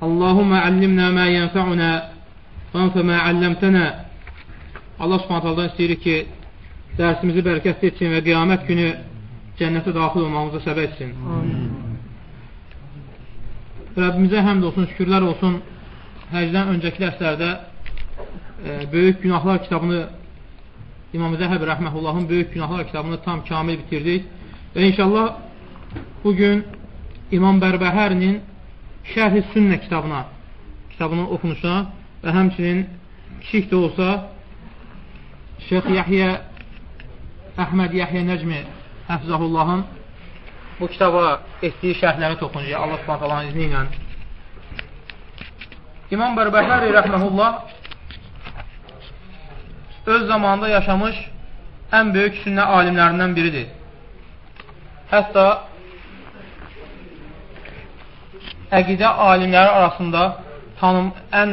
Allahumma allimna ma yenfa'una vanfa ma allamtana. Allah subhanətələrdən istəyirik ki dərsimizi bərəkətli etsin və qiyamət günü cənnətə daxil olmamızı səbə etsin. Rəbbimizə həmd olsun, şükürlər olsun. Həcdən öncəki dərslərdə e, böyük günahlar kitabını İmam Zəhəb Rəhməhullahın böyük günahlar kitabını tam kamil bitirdik. Və inşallah bugün İmam Bərbəhərinin Şərh-i Sünnə kitabına kitabının oxunuşuna və həmçinin kiçik də olsa Şeyx Yahya Əhməd Yahya Nəcmi Həfzahullahın bu kitaba etdiyi şərhləri toxunacaq Allah subhanət izni ilə. İmam Bərbəhəri rəhməhullah öz zamanında yaşamış ən böyük sünnə alimlərindən biridir. Hətta əqidə alimləri arasında tanım, ən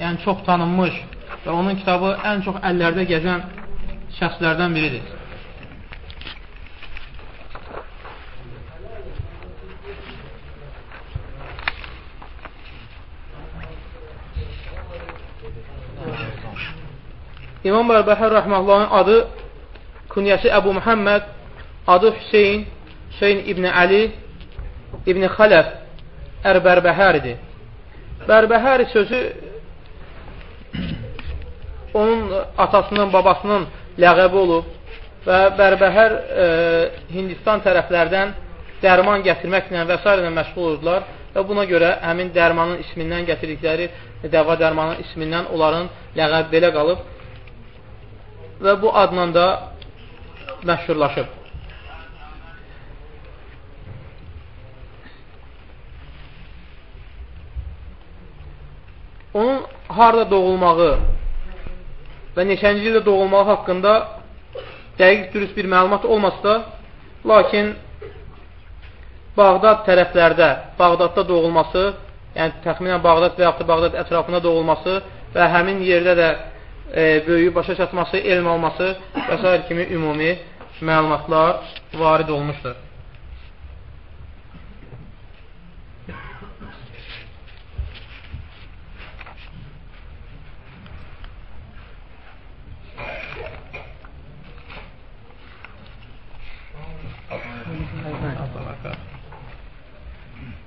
yəni çox tanınmış və onun kitabı ən çox əllərdə gəzən şəxslərdən biridir. İmam Bərbəhər Rəhməllahın adı künyəsi Əbu Muhammed, adı Hüseyin, Hüseyin İbni Əli, İbni Xələf Ər-Bərbəhəridir. Bərbəhəri sözü onun atasının, babasının ləğəbi olub və Bərbəhər e, Hindistan tərəflərdən dərman gətirməklə və s. ilə məşğul olurdular və buna görə həmin dərmanın ismindən gətirdikləri dəva dərmanın ismindən onların ləğəbi belə qalıb və bu adla da məşhurlaşıb. Onun harada doğulmağı və neçənci ildə doğulmağı haqqında dəqiq dürüst bir məlumat olmasa lakin Bağdad tərəflərdə, Bağdadda doğulması, yəni təxminən Bağdad və yaxud da Bağdad ətrafında doğulması və həmin yerdə də e, böyüyü başa çatması, elm olması və s. kimi ümumi məlumatlar varid olmuşdur.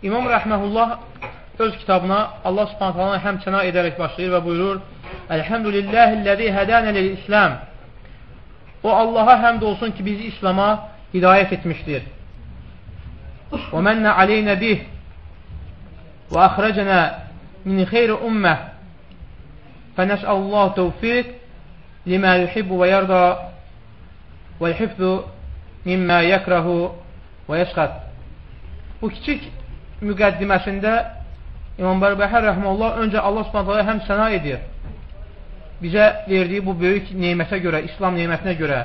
İmam Rəhməhullah öz kitabına Allah subhanətələ həmçəna edərək başlayır və buyurur Elhamdülillahilləzi hədənə lil-İslam O Allaha həmd olsun ki, bizi İslama hidayət etmişdir. Və mənnə aleynə bih və əxrəcənə min xeyri ümmə fənəsəllahu tevfiq limə yuhibbu və yarda və yuhibbu mimmə yəkrahu və yəşqət Bu kiçik müqəddiməsində İmam Bərbəhər rəhməllah öncə Allah subhanətələ həm səna edir bizə verdiyi bu böyük neymətə görə, İslam neymətinə görə,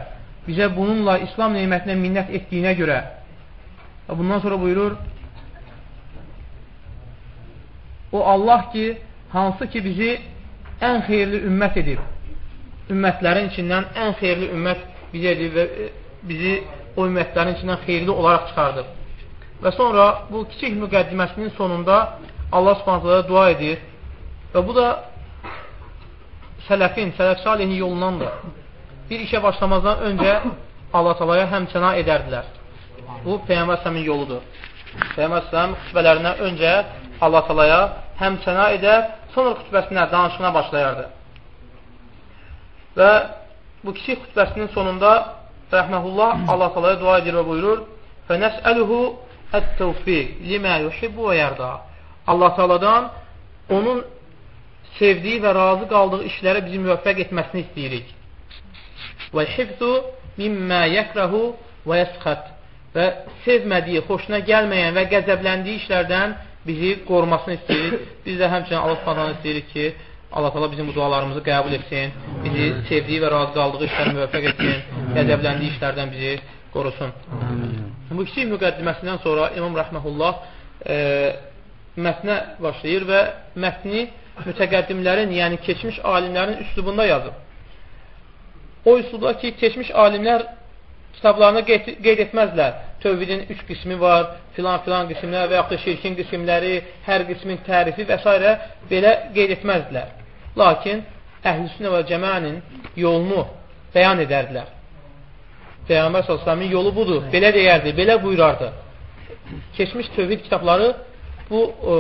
bizə bununla İslam neymətinə minnət etdiyinə görə və bundan sonra buyurur o Allah ki, hansı ki bizi ən xeyirli ümmət edib ümmətlərin içindən ən xeyirli ümmət bizi edib və e, bizi o ümmətlərin içindən xeyirli olaraq çıxardıb. Və sonra bu kiçik müqəddiməsinin sonunda Allah subhanətlərə dua edir və bu da sələfin, sələf salihin yolundandır. Bir işə başlamazdan öncə Allah talaya həmçəna edərdilər. Bu, Peyyəmbər Səmin yoludur. Peyyəmbər Səm xütbələrindən öncə Allah talaya həmçəna edər, sonra xütbəsinə, danışına başlayardı. Və bu kiçik xütbəsinin sonunda rəhməhullah Allah talaya dua edir və buyurur فَنَسْأَلُهُ Ət-təvfiq limə yuhibbu və yərda. Allah Teala'dan onun sevdiyi və razı qaldığı işlərə bizi müvəffəq etməsini istəyirik. Və hifzu mimmə yəkrəhu və yəsxət. Və sevmədiyi, xoşuna gəlməyən və qəzəbləndiyi işlərdən bizi qorumasını istəyirik. Biz də həmçinin Allah Teala'dan istəyirik ki, Allah təala bizim bu dualarımızı qəbul etsin, bizi sevdiyi və razı qaldığı işlərə müvəffəq etsin, qəzəbləndiyi işlərdən bizi qorusun. Amin kiçik müqəddiməsindən sonra İmam Rəhməhullah e, mətnə başlayır və mətni mütəqəddimlərin, yəni keçmiş alimlərin üslubunda yazıb. O üslubda ki, keçmiş alimlər kitablarını qeyd, qeyd etməzlər. Tövhidin üç qismi var, filan-filan qismlər və yaxud da şirkin qismləri, hər qismin tərifi və s. belə qeyd etməzdilər. Lakin əhl-i və cəmənin yolunu bəyan edərdilər. Peyğəmbər s.ə.v-in yolu budur, belə deyərdi, belə buyurardı. Keçmiş tövhid kitabları bu e,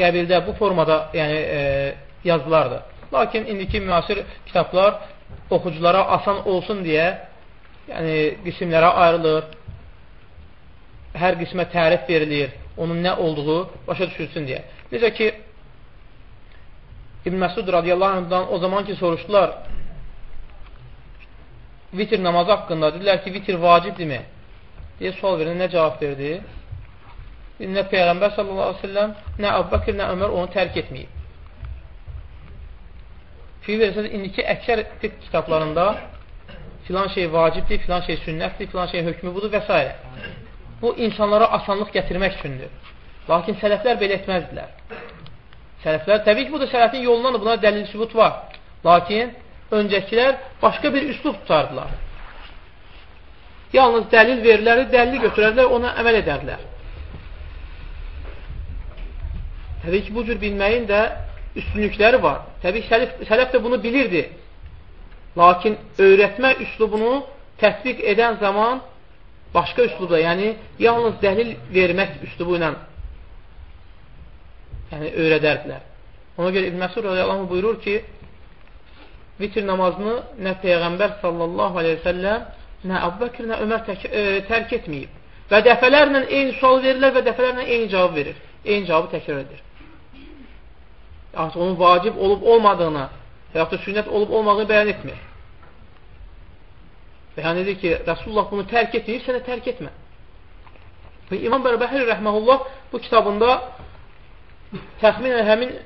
qəbildə, bu formada yəni, e, yazılardı. Lakin indiki müasir kitablar oxuculara asan olsun deyə yəni, qismlərə ayrılır, hər qismə tərif verilir, onun nə olduğu başa düşülsün deyə. Necə ki, İbn Məsud radiyallahu anhdan o zaman ki soruşdular, vitir namazı haqqında, dedilər ki, vitir vacibdirmi? deyə sual verir, nə cavab verdi? Nə Peyğəmbər sallallahu aleyhi ve selləm, nə Əbbəkir, nə Ömər onu tərk etməyib. Fikir verirsiniz, indiki əksər fiqh kitablarında filan şey vacibdir, filan şey sünnətdir, filan şey hökmü budur və s. Bu, insanlara asanlıq gətirmək üçündür. Lakin sələflər belə etməzdilər. Sələflər, təbii ki, bu da sələfin yolundan da buna dəlil sübut var. Lakin öncəkilər başqa bir üslub tutardılar. Yalnız dəlil verilərdi, dəlili götürərlər, ona əməl edərdilər. Təbii ki, bu cür bilməyin də üstünlükləri var. Təbii ki, sələf, sələf də bunu bilirdi. Lakin öyrətmə üslubunu tətbiq edən zaman başqa üslubda, yəni yalnız dəlil vermək üslubu ilə yəni, öyrədərdilər. Ona görə İbn Məsud radiyallahu buyurur ki, vitir namazını nə Peyğəmbər sallallahu aleyhi ve səlləm, nə Əbbəkir, nə Ömər tək, e, tərk etməyib. Və dəfələrlə eyni sual verirlər və dəfələrlə eyni cavab verir. Eyni cavabı təkrar edir. Artıq onun vacib olub olmadığını və yaxud da sünnət olub olmadığını bəyan etmir. Bəyan edir ki, Rasulullah bunu tərk etməyib, sənə tərk etmə. Və İmam Bərbəhir rəhməhullah bu kitabında təxminən həmin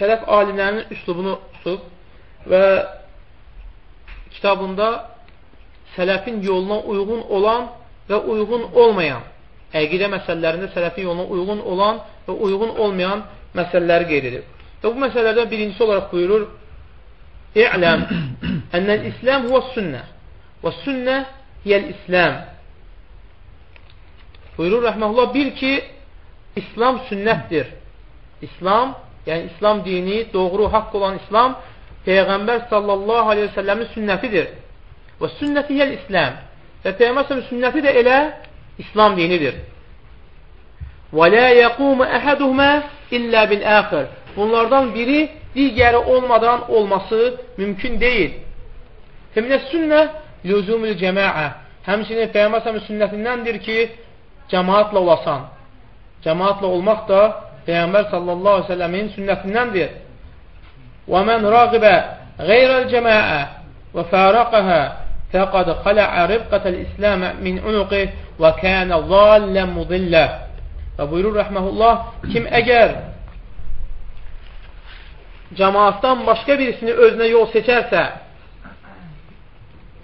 sələf alimlərinin üslubunu tutub və kitabında sələfin yoluna uyğun olan və uyğun olmayan, əqidə məsələlərində sələfin yoluna uyğun olan və uyğun olmayan məsələləri qeyd edir. Və bu məsələlərdən birincisi olaraq buyurur, İ'ləm ənəl İslam huvə sünnə və sünnə hiyəl İslam. Buyurur rəhməhullah, bil ki, İslam sünnətdir. İslam, yəni İslam dini, doğru, haqq olan İslam Peyğəmbər sallallahu aleyhi ve səlləmin sünnətidir. Və sünnəti hiyəl İslam. Və Peyğəmbər sünnəti də elə İslam dinidir. Və lə yəqumu əhəduhmə illə bil əxir. Bunlardan biri digəri olmadan olması mümkün deyil. Feminə sünnə lüzumül cəmaə. Həmçinin Peyğəmbər sünnətindəndir ki, cəmaatla olasan. Cəmaatla olmaq da Peyğəmbər sallallahu əleyhi və səlləmin sünnətindəndir. Və men ragibə qeyrəl cəmaə və faraqaha fəqad xala'a ribqatal İslam min unuqi və kana zallan mudillə. Və buyurur rəhməhullah, kim əgər cəmaatdan başqa birisini özünə yol seçərsə,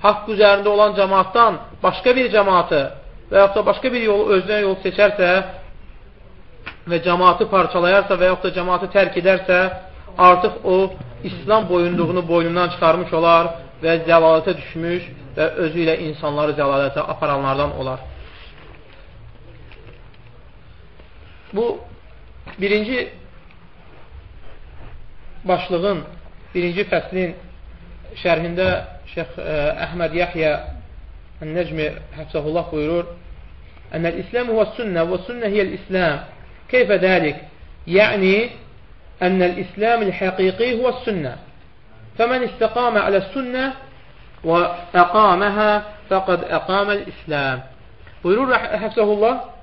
haqq üzərində olan cəmaatdan başqa bir cəmaatı və yaxud da başqa bir yolu özünə yol seçərsə və cəmaatı parçalayarsa və yaxud da cəmaatı tərk edərsə, artıq o İslam boyunluğunu boynundan çıxarmış olar və zəlalətə düşmüş və özü ilə insanları zəlalətə aparanlardan olar. Bu birinci başlığın, birinci fəslin şərhində Şeyx e, Əhməd Yahya Ən-Necmi Həfsəhullah buyurur Ənəl-İslam huvə sünnə və sünnə hiyəl-İslam Keyfə dəlik? Yəni Ənəl-İslam el-həqiqi huvə sünnə Fəmən istəqamə alə sünnə və əqaməhə fəqəd əqaməl İslam Buyurur Həfsəhullah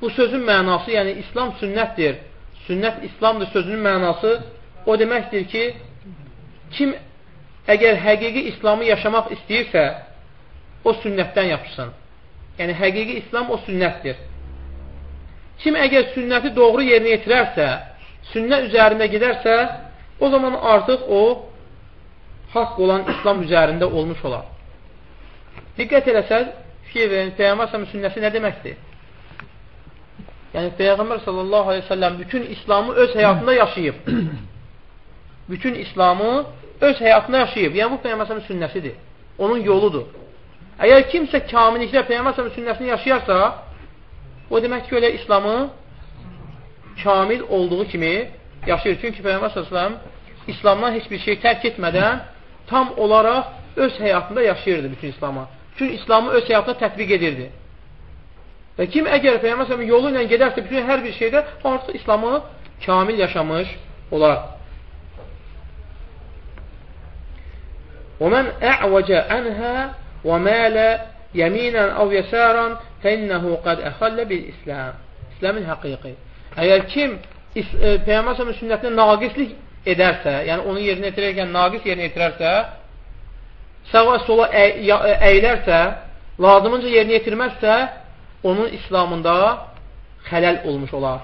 Bu sözün mənası, yəni İslam sünnətdir. Sünnət İslamdır sözünün mənası o deməkdir ki, kim əgər həqiqi İslamı yaşamaq istəyirsə o sünnətdən yapışsın. Yəni, həqiqi İslam o sünnətdir. Kim əgər sünnəti doğru yerinə yetirərsə, sünnət üzərində gedərsə, o zaman artıq o haqq olan İslam üzərində olmuş olar. Diqqət eləsəz, fikir verin, Peyğəmbər s.ə.v sünnəsi nə deməkdir? Yəni, Peyğəmbər sallallahu aleyhi ve sellem bütün İslamı öz həyatında yaşayıb. bütün İslamı öz həyatında yaşayıb. Yəni, bu Peyğəmbər s.ə.v sünnəsidir. Onun yoludur. Əgər kimsə kamilliklə Peyğəmbər s.ə.v sünnəsini yaşayarsa, o demək ki, elə İslamı kamil olduğu kimi yaşayır. Çünki Peyğəmbər s.ə.v İslamdan heç bir şey tərk etmədən tam olaraq öz həyatında yaşayırdı bütün İslamı. Bütün İslamı öz həyatına tətbiq edirdi. Və kim əgər Peyyəməsəmin yolu ilə gedərsə bütün hər bir şeydə artıq İslamı kamil yaşamış olar. وَمَنْ أَعْوَجَ عَنْهَا وَمَالَ يَمِينًا أَوْ يَسَارًا fəinnəhu qad əxallə bil İsləm. İsləmin həqiqi. Əgər kim e, Peyğəmbər s.ə.v sünnətinə naqislik edərsə, yəni onun yerinə yetirərkən naqis yerinə yetirərsə, sağa sola əylərsə, lazımınca yerinə yetirməzsə, onun İslamında xələl olmuş olar.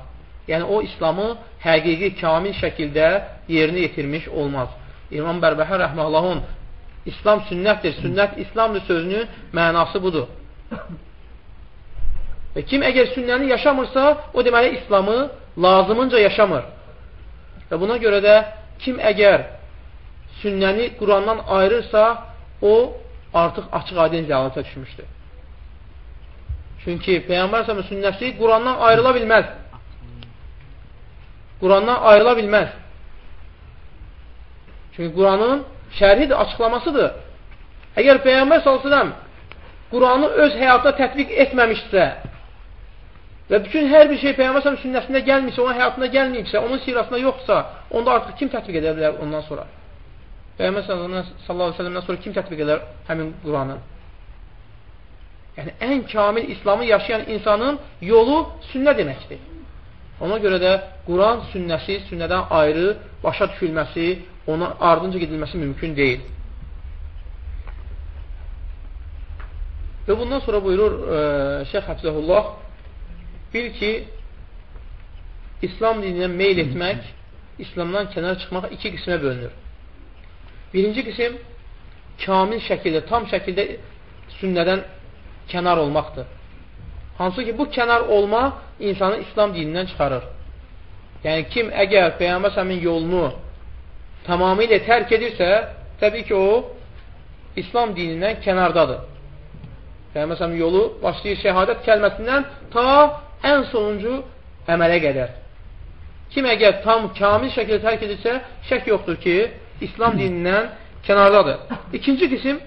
Yəni o İslamı həqiqi, kamil şəkildə yerinə yetirmiş olmaz. İmam Bərbəhər rəhməllahun İslam sünnətdir, sünnət İslamdır sözünün mənası budur. Və kim əgər sünnəni yaşamırsa, o deməli İslamı lazımınca yaşamır. Və buna görə də kim əgər sünnəni Qurandan ayırırsa, o artıq açıq aydın zəlalətə düşmüşdür. Çünki Peyğəmbər s.ə.v sünnəsi Qurandan ayrıla bilməz. Qurandan ayrıla bilməz. Çünki Quranın şərhidir, açıqlamasıdır. Əgər Peyğəmbər s.ə.v Quranı öz həyatına tətbiq etməmişsə, Və bütün hər bir şey Peyğəmbər sünnəsində gəlmirsə, onun həyatında gəlməyibsə, onun sirasında yoxsa, onda artıq kim tətbiq edə bilər ondan sonra? Peyğəmbər sallallahu aleyhi ve sellemdən sonra kim tətbiq edər həmin Quranı? Yəni, ən kamil İslamı yaşayan insanın yolu sünnə deməkdir. Ona görə də Quran sünnəsi, sünnədən ayrı başa düşülməsi, ona ardınca gedilməsi mümkün deyil. Və bundan sonra buyurur e, Şeyh Həfzəhullah Bil ki, İslam dininə meyl etmək, İslamdan kənar çıxmaq iki qismə bölünür. Birinci qism, kamil şəkildə, tam şəkildə sünnədən kənar olmaqdır. Hansı ki, bu kənar olma insanı İslam dinindən çıxarır. Yəni, kim əgər Peyyambər səmin yolunu tamamilə tərk edirsə, təbii ki, o, İslam dinindən kənardadır. Peyyambər səmin yolu başlayır şəhadət kəlməsindən ta ən sonuncu əmələ qədər. Kim əgər tam, kamil şəkildə tərk edirsə, şək yoxdur ki, İslam dinindən kənardadır. İkinci qism,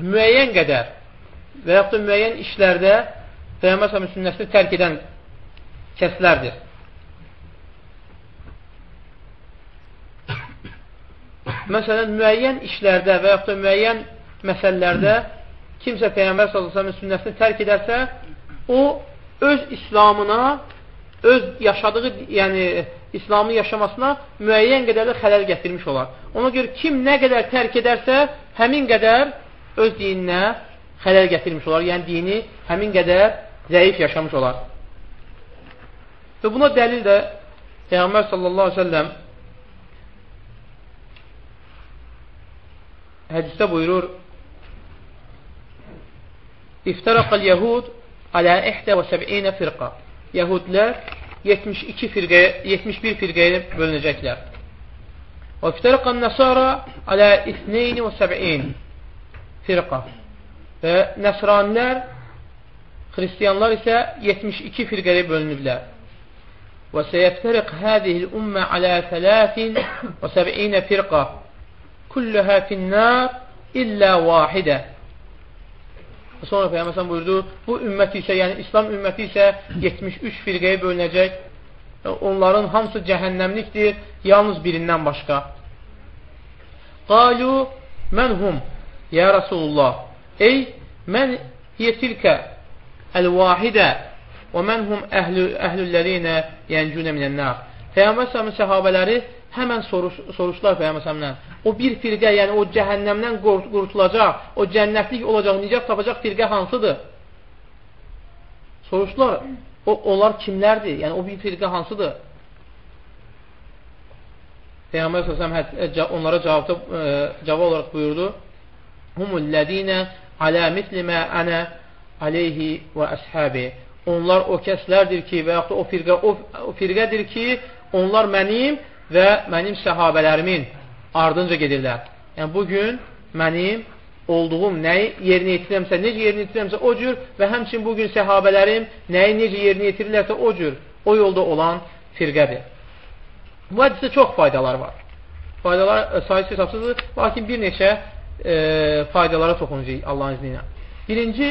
müəyyən qədər və yaxud da müəyyən işlərdə Peyyəmbər səhəmin sünnəsini tərk edən kəslərdir. Məsələn, müəyyən işlərdə və yaxud da müəyyən məsələlərdə kimsə Peyyəmbər səhəmin sünnəsini tərk edərsə, o öz İslamına, öz yaşadığı, yəni İslamı yaşamasına müəyyən qədərlə xələl gətirmiş olar. Ona görə kim nə qədər tərk edərsə, həmin qədər öz dininə xələl gətirmiş olar. Yəni dini həmin qədər zəif yaşamış olar. Və buna dəlil də Peyğəmbər sallallahu aleyhi ve sellem hədisdə buyurur İftaraqal yəhud alə ihtə və səb'inə firqa. Yəhudlər 72 firqəyə, 71 firqəyə bölünəcəklər. Və iftaraqan nəsara alə isneyni və səb'in firqa. Və nəsranilər, xristiyanlar isə 72 firqəyə bölünüblər. Və səyəftəriq hədihil ümmə alə fələtin və səb'inə firqa. Kulləhə finnər illə vahidə. Sonra Peyğəmbər buyurdu, bu ümmət isə, yəni İslam ümməti isə 73 firqəyə bölünəcək. Onların hamısı cəhənnəmlikdir, yalnız birindən başqa. Qalu mənhum, ya Rasulullah. Ey, mən yetilkə əl-vahidə və mənhum əhlü, əhlüllərinə yəncünə minənlər. Peyğəmbər səmin səhabələri həmən soruş, soruşlar Peyğəmbər O bir firqə, yəni o cəhənnəmdən qurtulacaq, o cənnətlik olacaq, nicat tapacaq firqə hansıdır? Soruşdular, o, onlar kimlərdir? Yəni o bir firqə hansıdır? Peyğəmbər s.ə.v onlara cavabda, e, cavab olaraq buyurdu, Humullədinə alə mislimə ənə aleyhi və əshabi. Onlar o kəslərdir ki, və yaxud da o firqə, o, o firqədir ki, onlar mənim və mənim səhabələrimin ardınca gedirlər. Yəni, bugün mənim olduğum nəyi yerinə yetirirəmsə, necə yerinə yetirirəmsə o cür və həmçin bugün səhabələrim nəyi necə yerinə yetirirlərsə o cür, o yolda olan firqədir. Bu hədisdə çox faydalar var. Faydalar e, sayısı hesabsızdır, lakin bir neçə e, faydalara toxunacaq Allahın izni ilə. Birinci,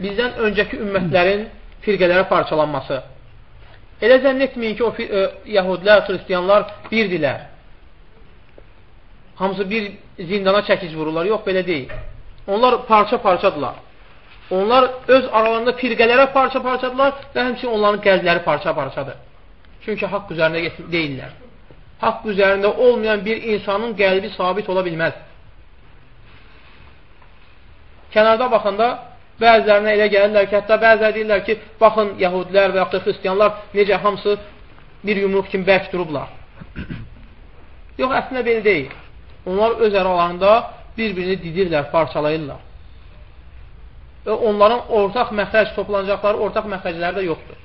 bizdən öncəki ümmətlərin firqələrə parçalanması. Elə zənn etməyin ki, o e, yahudlər, xristiyanlar birdilər. Hamısı bir zindana çəkic vururlar. Yox, belə deyil. Onlar parça-parçadırlar. Onlar öz aralarında firqələrə parça-parçadırlar və həmçinin onların qəlbləri parça-parçadır. Çünki haqq üzərində deyirlər. Haqq üzərində olmayan bir insanın qəlbi sabit ola bilməz. Kənarda baxanda Bəzilərinə elə gəlirlər ki, hətta bəzilər deyirlər ki, baxın, yəhudilər və yaxud da xristiyanlar necə hamısı bir yumruq kimi bərk durublar. Yox, əslində belə deyil. Onlar öz əralarında bir-birini didirlər, parçalayırlar. Və onların ortaq məxrəc toplanacaqları, ortaq məxrəcləri də yoxdur.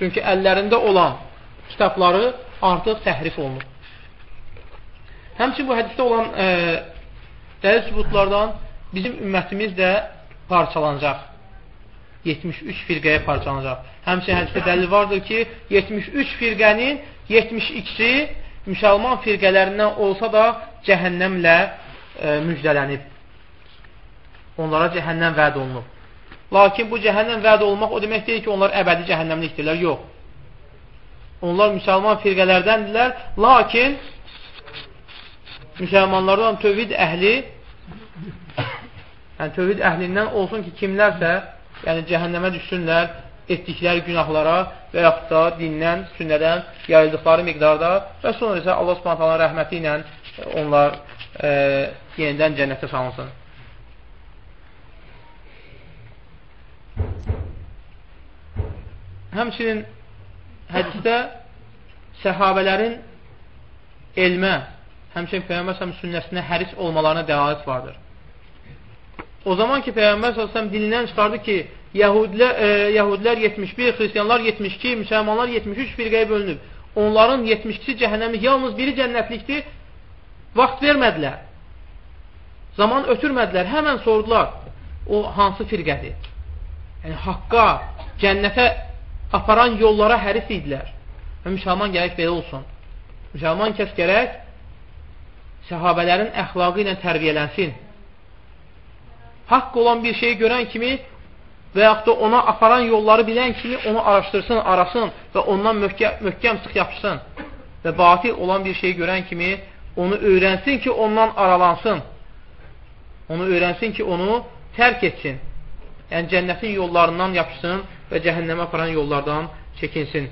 Çünki əllərində olan kitabları artıq təhrif olunur. Həmçin bu hədisdə olan e, dəlil sübutlardan bizim ümmətimiz də parçalanacaq. 73 firqəyə parçalanacaq. Həmçinin hədisdə dəlil vardır ki, 73 firqənin 72-si müsəlman firqələrindən olsa da cəhənnəmlə e, müjdələnib. Onlara cəhənnəm vəd olunub. Lakin bu cəhənnəm vəd olmaq o demək deyil ki, onlar əbədi cəhənnəmlikdirlər. Yox. Onlar müsəlman firqələrdəndirlər, lakin müsəlmanlardan tövhid əhli yəni tövhid əhlindən olsun ki, kimlərsə yəni cəhənnəmə düşsünlər etdikləri günahlara və yaxud da dindən, sünnədən yayıldıqları miqdarda və sonra isə Allah subhanətələ rəhməti ilə onlar e, yenidən cənnətə salınsın. Həmçinin hədisdə səhabələrin elmə, həmçinin Peyyəmbər sünnəsinə həris olmalarına dəlalət vardır. O zaman ki, Peyğəmbər s.ə.v dilindən çıxardı ki, Yəhudilər, e, Yəhudilər 71, Xristiyanlar 72, müsəlmanlar 73 firqəyə bölünüb. Onların 72-si cəhənnəmlik, yalnız biri cənnətlikdir. Vaxt vermədilər. Zaman ötürmədilər. Həmən sordular, o hansı firqədir? Yəni, haqqa, cənnətə aparan yollara həris idilər. Və müsəlman gərək belə olsun. Müsəlman kəs gərək səhabələrin əxlaqı ilə tərbiyələnsin haqq olan bir şeyi görən kimi və yaxud da ona aparan yolları bilən kimi onu araşdırsın, arasın və ondan möhkəm, möhkəm sıx yapışsın və batil olan bir şeyi görən kimi onu öyrənsin ki, ondan aralansın. Onu öyrənsin ki, onu tərk etsin. Yəni, cənnətin yollarından yapışsın və cəhənnəmə aparan yollardan çəkinsin.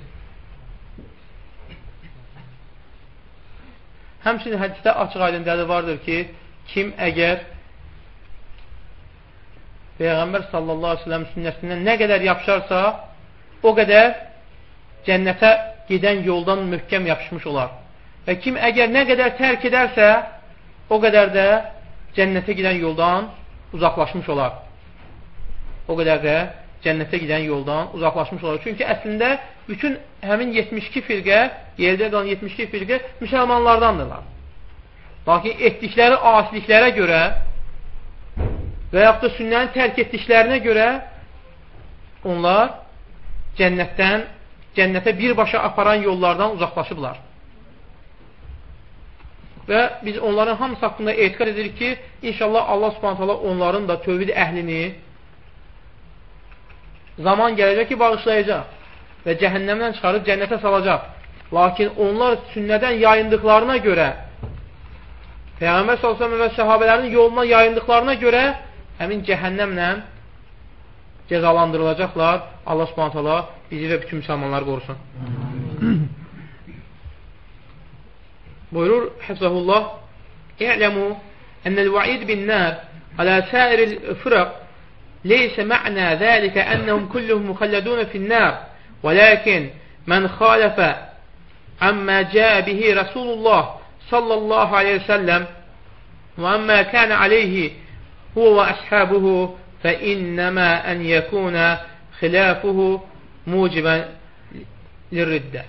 Həmçinin hədisdə açıq aydın dəli vardır ki, kim əgər Peyğəmbər sallallahu aleyhi ve sellem sünnəsindən nə qədər yapışarsa, o qədər cənnətə gedən yoldan möhkəm yapışmış olar. Və kim əgər nə qədər tərk edərsə, o qədər də cənnətə gedən yoldan uzaqlaşmış olar. O qədər də cənnətə gedən yoldan uzaqlaşmış olar. Çünki əslində bütün həmin 72 firqə, yerdə qalan 72 firqə müsəlmanlardandırlar. Lakin etdikləri asiliklərə görə və yaxud da sünnəni tərk etdiklərinə görə onlar cənnətdən, cənnətə birbaşa aparan yollardan uzaqlaşıblar. Və biz onların hamısı haqqında etiqat edirik ki, inşallah Allah subhanətələ onların da tövhid əhlini zaman gələcək ki, bağışlayacaq və cəhənnəmdən çıxarıb cənnətə salacaq. Lakin onlar sünnədən yayındıqlarına görə Peyğəmbər s.ə.v və səhabələrinin yolundan yayındıqlarına görə həmin cəhənnəmlə cəzalandırılacaqlar. Allah subhanət hala bizi və bütün müsəlmanları qorusun. buyurur Həfzəhullah İ'ləmu ənəl va'id bin nər alə səiril fıraq leysə mə'nə zəlikə ənəhum kulluhum muxallədunə finnər və ləkin mən xalifə əmmə cəə bihi Rasulullah sallallahu aleyhi və səlləm və əmmə kənə aleyhi və əshabuhu fəinnəmə ən yəkunə xilafuhu mucibən lirriddə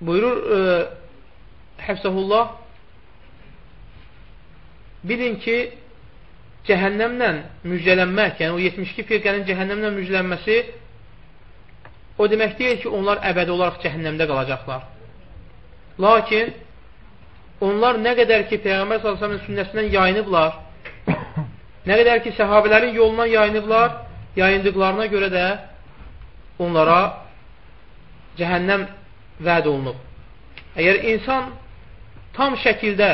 buyurur e, Həfsəhullah bilin ki cəhənnəmlə müjdələnmək, yəni o 72 firqənin cəhənnəmlə müjdələnməsi o demək deyil ki, onlar əbədi olaraq cəhənnəmdə qalacaqlar. Lakin onlar nə qədər ki, Peyğəmbər s.ə.v-in sünnəsindən yayınıblar, nə qədər ki, səhabələrin yolundan yayınıblar, yayındıqlarına görə də onlara cəhənnəm vəd olunub. Əgər insan tam şəkildə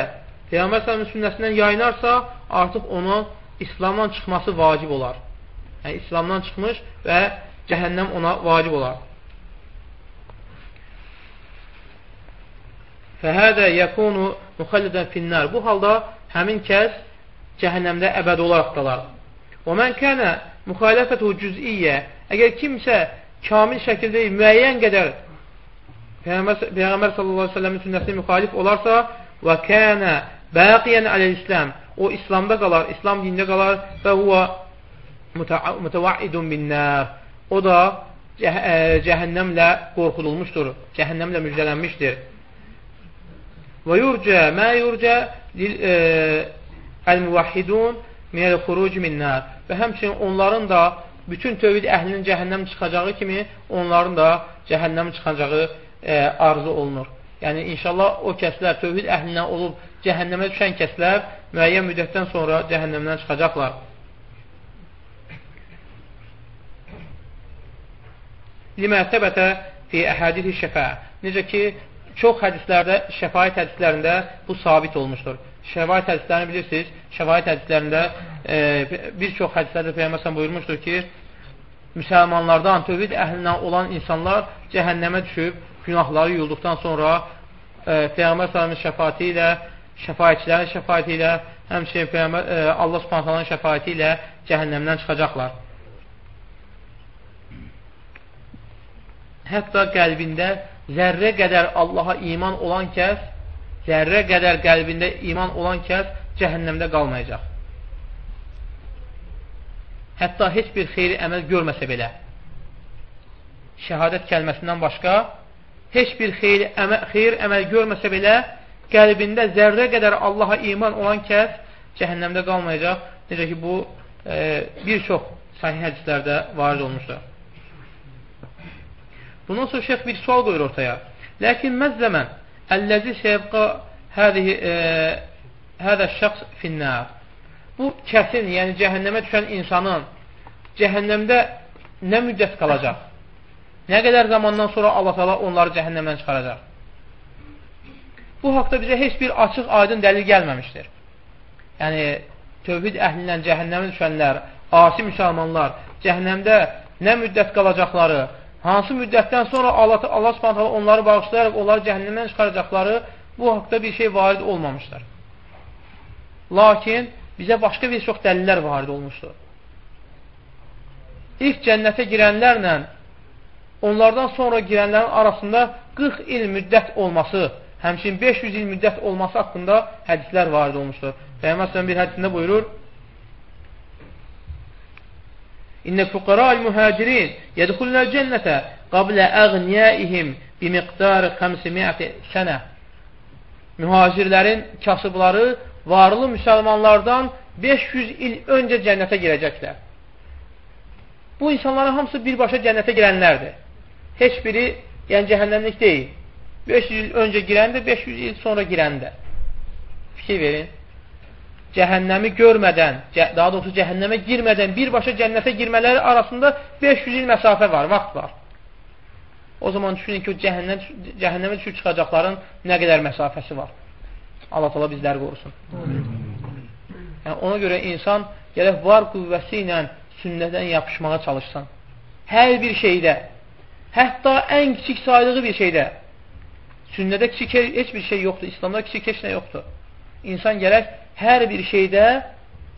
Peyğəmbər s.ə.v sünnəsindən yayınarsa, artıq onu İslamdan çıxması vacib olar. Yəni, İslamdan çıxmış və cəhənnəm ona vacib olar. Fəhədə yəkunu müxəllidən finnar. Bu halda həmin kəs cəhənnəmdə əbəd olaraq qalar. Və mən kənə müxalifətu cüz'iyyə. Əgər kimsə kamil şəkildə müəyyən qədər Peyğəmbər, sallallahu əleyhi və səlləmin sünnəsinə müxalif olarsa və kana baqiyan aləl-islam o İslamda qalar, İslam dinində qalar və huwa mutava'idun bin-nar. O da ə, cəhənnəmlə qorxudulmuşdur, cəhənnəmlə müjdələnmişdir. Və yurca ma yurca el-muvahhidun min el-xuruc min-nar. Və həmçinin onların da bütün tövhid əhlinin cəhənnəm çıxacağı kimi onların da cəhənnəm çıxacağı e, arzu olunur. Yəni, inşallah o kəslər tövhid əhlindən olub cəhənnəmə düşən kəslər müəyyən müddətdən sonra cəhənnəmdən çıxacaqlar. Limə səbətə fi əhədisi şəfə. Necə ki, çox hədislərdə, şəfayət hədislərində bu sabit olmuşdur. Şəfayət hədislərini bilirsiniz, şəfayət hədislərində e, bir çox hədislərdə Peyyəməsən buyurmuşdur ki, müsəlmanlardan, tövhid əhlindən olan insanlar cəhənnəmə düşüb, günahları yuyulduqdan sonra e, Peyğəmbər sallamın şəfaati ilə, şəfaətçilərin şəfaati ilə, həmçinin Peyğəmbər, e, Allah subhanətənin şəfaati ilə cəhənnəmdən çıxacaqlar. Hətta qəlbində zərrə qədər Allaha iman olan kəs, zərrə qədər qəlbində iman olan kəs cəhənnəmdə qalmayacaq. Hətta heç bir xeyri əməl görməsə belə, şəhadət kəlməsindən başqa heç bir xeyir, əmə, xeyir əməl görməsə belə, qəlbində zərrə qədər Allaha iman olan kəs cəhənnəmdə qalmayacaq. Necə ki, bu e, bir çox sahih hədislərdə varid olmuşdur. Bundan sonra şeyx bir sual qoyur ortaya. Ləkin məzzəmən əlləzi sevqa hədihi e, hədə şəxs finnər. Bu kəsin, yəni cəhənnəmə düşən insanın cəhənnəmdə nə müddət qalacaq? Nə qədər zamandan sonra Allah təala onları cəhənnəmdən çıxaracaq? Bu haqda bizə heç bir açıq, aydın dəlil gəlməmişdir. Yəni, tövhid əhlindən cəhənnəmə düşənlər, asi müsəlmanlar cəhənnəmdə nə müddət qalacaqları, hansı müddətdən sonra Allah, Allah subhanətələ onları bağışlayaraq onları cəhənnəmdən çıxaracaqları bu haqda bir şey varid olmamışdır. Lakin bizə başqa bir çox dəlillər varid olmuşdur. İlk cənnətə girənlərlə onlardan sonra girənlərin arasında 40 il müddət olması, həmçin 500 il müddət olması haqqında hədislər varid olmuşdur. Peyğəmbər bir hədisində buyurur: İnnə fuqara'al muhacirin yedxulunəl cənnətə qablə əğniyaihim bi miqdarı 500 sənə. Mühacirlərin kasıbları varlı müsəlmanlardan 500 il öncə cənnətə girəcəklər. Bu insanların hamısı birbaşa cənnətə girənlərdir heç biri yəni cəhənnəmlik deyil. 500 il öncə girəndə, 500 il sonra girəndə. Fikir verin. Cəhənnəmi görmədən, daha doğrusu cəhənnəmə girmədən birbaşa cənnətə girmələri arasında 500 il məsafə var, vaxt var. O zaman düşünün ki, cəhənnəm, cəhənnəmə düşüb çıxacaqların nə qədər məsafəsi var. Allah Allah bizləri qorusun. Yəni, ona görə insan gələk var qüvvəsi ilə sünnədən yapışmağa çalışsın. Hər bir şeydə Hətta ən kiçik saydığı bir şeydə Sünnədə kiçik heç bir şey yoxdur. İslamda kiçik heç nə yoxdur. İnsan gərək hər bir şeydə,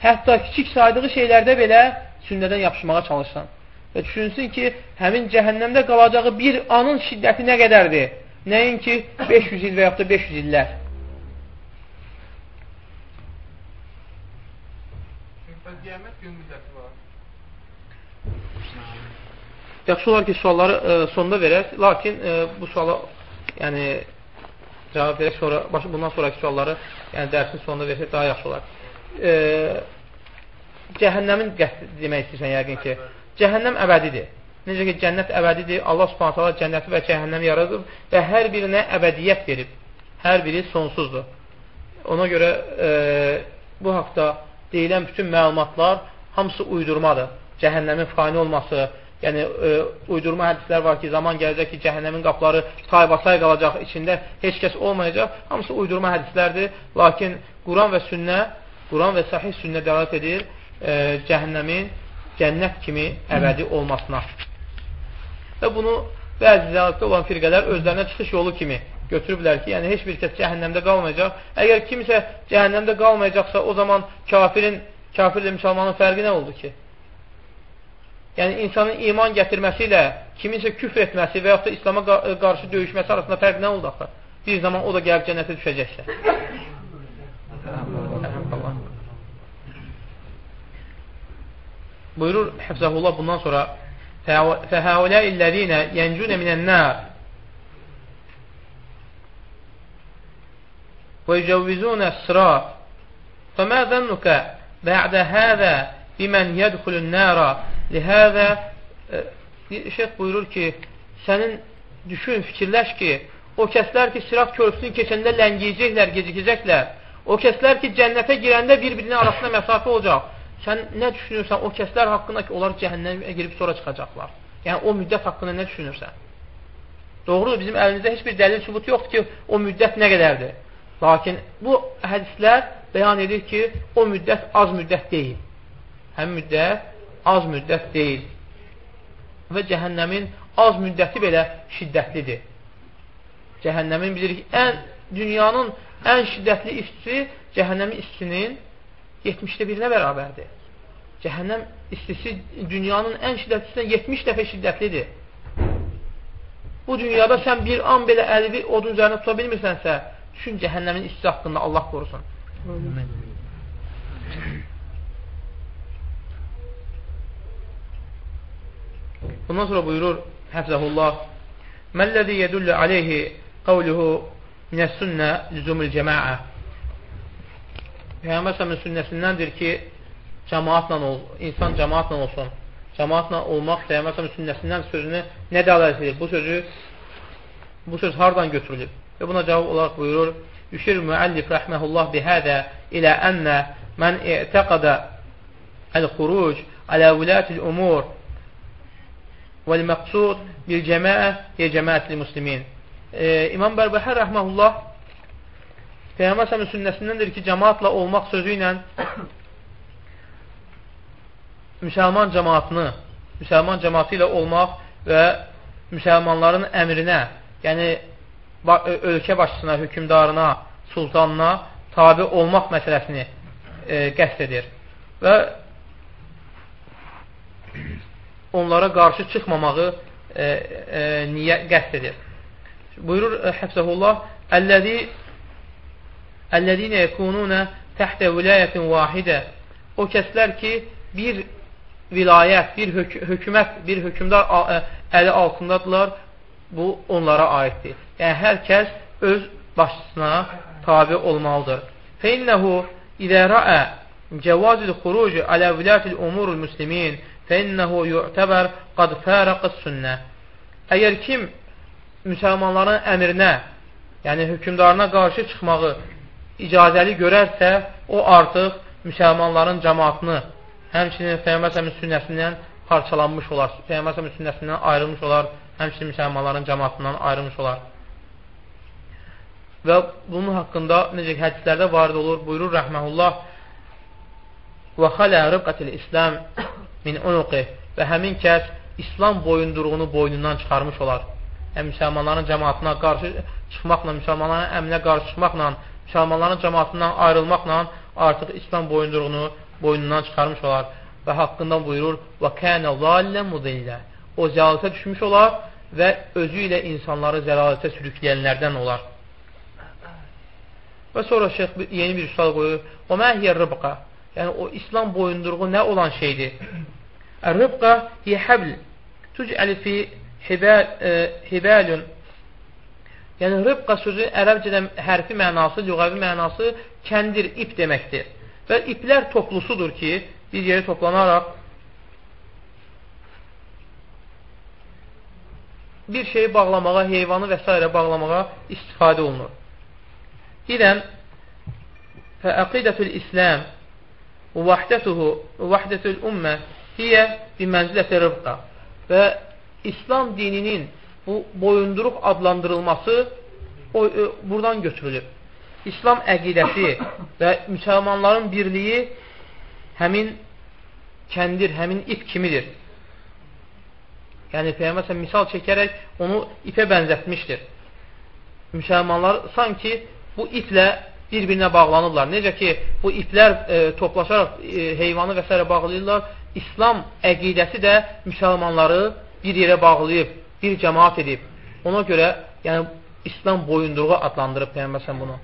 hətta kiçik saydığı şeylərdə belə sünnədən yapışmağa çalışsın. Və düşünsün ki, həmin cəhənnəmdə qalacağı bir anın şiddəti nə qədərdir? Nəinki 500 il və yaxud da 500 illər. Qiyamət gün müddəti var. Yaxşı olar ki, sualları e, sonda verək. Lakin e, bu suala yəni cavab verək sonra başı bundan sonraki sualları yəni dərsin sonunda versək daha yaxşı olar. E, cəhənnəmin qəsd demək istəyirsən yəqin ki. Cəhənnəm əbədidir. Necə ki, cənnət əbədidir. Allah subhanət hala cənnəti və cəhənnəmi yaradıb və hər birinə əbədiyyət verib. Hər biri sonsuzdur. Ona görə e, bu haqda deyilən bütün məlumatlar hamısı uydurmadır. Cəhənnəmin fani olması, yəni e, uydurma hədislər var ki, zaman gələcək ki, cəhənnəmin qapları taybatay qalacaq, içində heç kəs olmayacaq. Hamısı uydurma hədislərdir. Lakin Quran və sünnə, Quran və sahih sünnə dəlat edir e, cəhənnəmin cənnət kimi əbədi olmasına. Və bunu bəzi zəlatda olan firqələr özlərinə çıxış yolu kimi götürüblər ki, yəni heç bir kəs cəhənnəmdə qalmayacaq. Əgər kimsə cəhənnəmdə qalmayacaqsa, o zaman kafirin, kafirlə müsəlmanın fərqi nə oldu ki? Yəni, insanın iman gətirməsi ilə kiminsə küfr etməsi və yaxud da İslama qarşı döyüşməsi arasında fərq nə oldu axı? Bir zaman o da gəlib cənnətə düşəcəksə. Buyurur Həfzəhullah bundan sonra فهؤلاء الذين ينجون من النار ويجوزون الصراط فما ظنك بعد هذا بمن يدخل النار Lihəvə şeyh buyurur ki, sənin düşün, fikirləş ki, o kəslər ki, sirat körpüsünü keçəndə ləngiyəcəklər, gecikəcəklər. O kəslər ki, cənnətə girəndə bir-birinin arasında məsafə olacaq. Sən nə düşünürsən o kəslər haqqında ki, onlar cəhənnəmə girib sonra çıxacaqlar. Yəni, o müddət haqqında nə düşünürsən? Doğrudur, bizim əlimizdə heç bir dəlil sübut yoxdur ki, o müddət nə qədərdir. Lakin bu hədislər bəyan edir ki, o müddət az müddət deyil. Həm müddət az müddət deyil. Və cəhənnəmin az müddəti belə şiddətlidir. Cəhənnəmin bilirik, ən, dünyanın ən şiddətli istisi cəhənnəmin istisinin 70-də birinə bərabərdir. Cəhənnəm istisi dünyanın ən şiddətlisindən 70 dəfə şiddətlidir. Bu dünyada sən bir an belə əlvi odun üzərində tuta bilmirsənsə, Düşün cəhənnəmin istisi haqqında Allah qorusun. Amin. Bundan sonra buyurur Həfzəhullah Məlləzi yedullu aleyhi qavluhu minəs-sünnə lüzumul cəmaə Peyğəmbər səmin sünnəsindəndir ki, cəmaatla ol, insan cəmaatla olsun. Cəmaatla olmaq Peyğəmbər səmin sünnəsindən sözünü nə dəlalət edir? Bu sözü bu söz hardan götürülüb? Və buna cavab olaraq buyurur, Yüşir müəllif rəhməhullah bihədə ilə ənnə mən i'təqədə əl-xuruc alə vülətil umur vəl-məqsud bil cəməə hiyə cəməətli muslimin. E, İmam Bərbəhər rəhməhullah Peyğəmbər səmin sünnəsindəndir ki, cəmaatla olmaq sözü ilə müsəlman cəmaatını, müsəlman cəmaatı ilə olmaq və müsəlmanların əmrinə, yəni ölkə başçısına, hökümdarına, sultanına tabi olmaq məsələsini e, qəst edir. Və onlara qarşı çıxmamağı e, e, niyə qəst edir. Buyurur e, Həfzəhullah Əlləzi Əlləzinə yəkununə təhtə vilayətin vahidə O kəslər ki, bir vilayət, bir hök hökumət, bir hökümdar e, əli altındadırlar, bu onlara aiddir. Yəni, hər kəs öz başçısına tabi olmalıdır. Fəinnəhu İzə rəə cəvazil xuruc alə vilatil umurul muslimin fəinnəhu yu'təbər qad fərəqəs sünnə. Əgər kim müsəlmanların əmrinə, yəni hökümdarına qarşı çıxmağı icazəli görərsə, o artıq müsəlmanların cəmatını, həmçinin Peyyəmbər sünnəsindən parçalanmış olar, Peyyəmbər sünnəsindən ayrılmış olar, həmçinin müsəlmanların cəmatından ayrılmış olar. Və bunun haqqında necə ki, hədislərdə varid olur, buyurur rəhməhullah və xalə rıbqətil İslam min unuqi və həmin kəs İslam boyunduruğunu boynundan çıxarmış olar. yəni müsəlmanların cəmaatına qarşı çıxmaqla, müsəlmanların əmrinə qarşı çıxmaqla, müsəlmanların cəmaatından ayrılmaqla artıq İslam boyunduruğunu boynundan çıxarmış olar və haqqında buyurur və kənə zallə mudillə o zəlalətə düşmüş olar və özü ilə insanları zəlalətə sürükləyənlərdən olar. Və sonra şeyx yeni bir sual qoyur. O məhiyyə rıbqa. Yəni, o İslam boyunduruğu nə olan şeydir? Rıbqa hiyə həbl. Tücəli fi e, hibəlün. Yəni, rıbqa sözü ərəbcədə hərfi mənası, lüğəvi mənası kəndir, ip deməkdir. Və iplər toplusudur ki, bir yerə toplanaraq bir şeyi bağlamağa, heyvanı və s. bağlamağa istifadə olunur. İdən fəəqidətül İslam vəhdətuhu vəhdətül ümmə hiyə bimənziləti rıbqa və İslam dininin bu boyunduruq adlandırılması o, e, buradan götürülür. İslam əqidəsi və müsəlmanların birliyi həmin kəndir, həmin ip kimidir. Yəni, Peyyəmbər misal çəkərək onu ipə bənzətmişdir. Müsəlmanlar sanki bu iplə bir-birinə bağlanırlar. Necə ki, bu iplər e, toplaşaraq e, heyvanı və s. bağlayırlar. İslam əqidəsi də müsəlmanları bir yerə bağlayıb, bir cəmaat edib. Ona görə, yəni, İslam boyunduruğu adlandırıb Peyyəmbər bunu.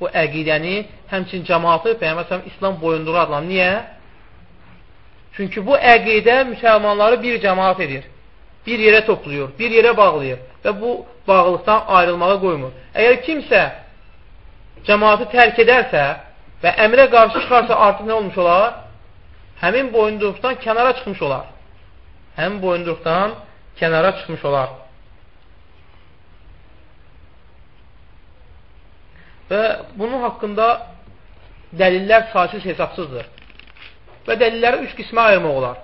Bu əqidəni, həmçin cəmaatı Peyyəmbər İslam boyunduruğu adlandırır. Niyə? Çünki bu əqidə müsəlmanları bir cəmaat edir bir yerə toplayır, bir yerə bağlayır və bu bağlılıqdan ayrılmağa qoymur. Əgər kimsə cəmaatı tərk edərsə və əmrə qarşı çıxarsa artıq nə olmuş olar? Həmin boyunduruqdan kənara çıxmış olar. Həmin boyunduruqdan kənara çıxmış olar. Və bunun haqqında dəlillər saysız hesabsızdır. Və dəlilləri üç qismə ayırmaq olar.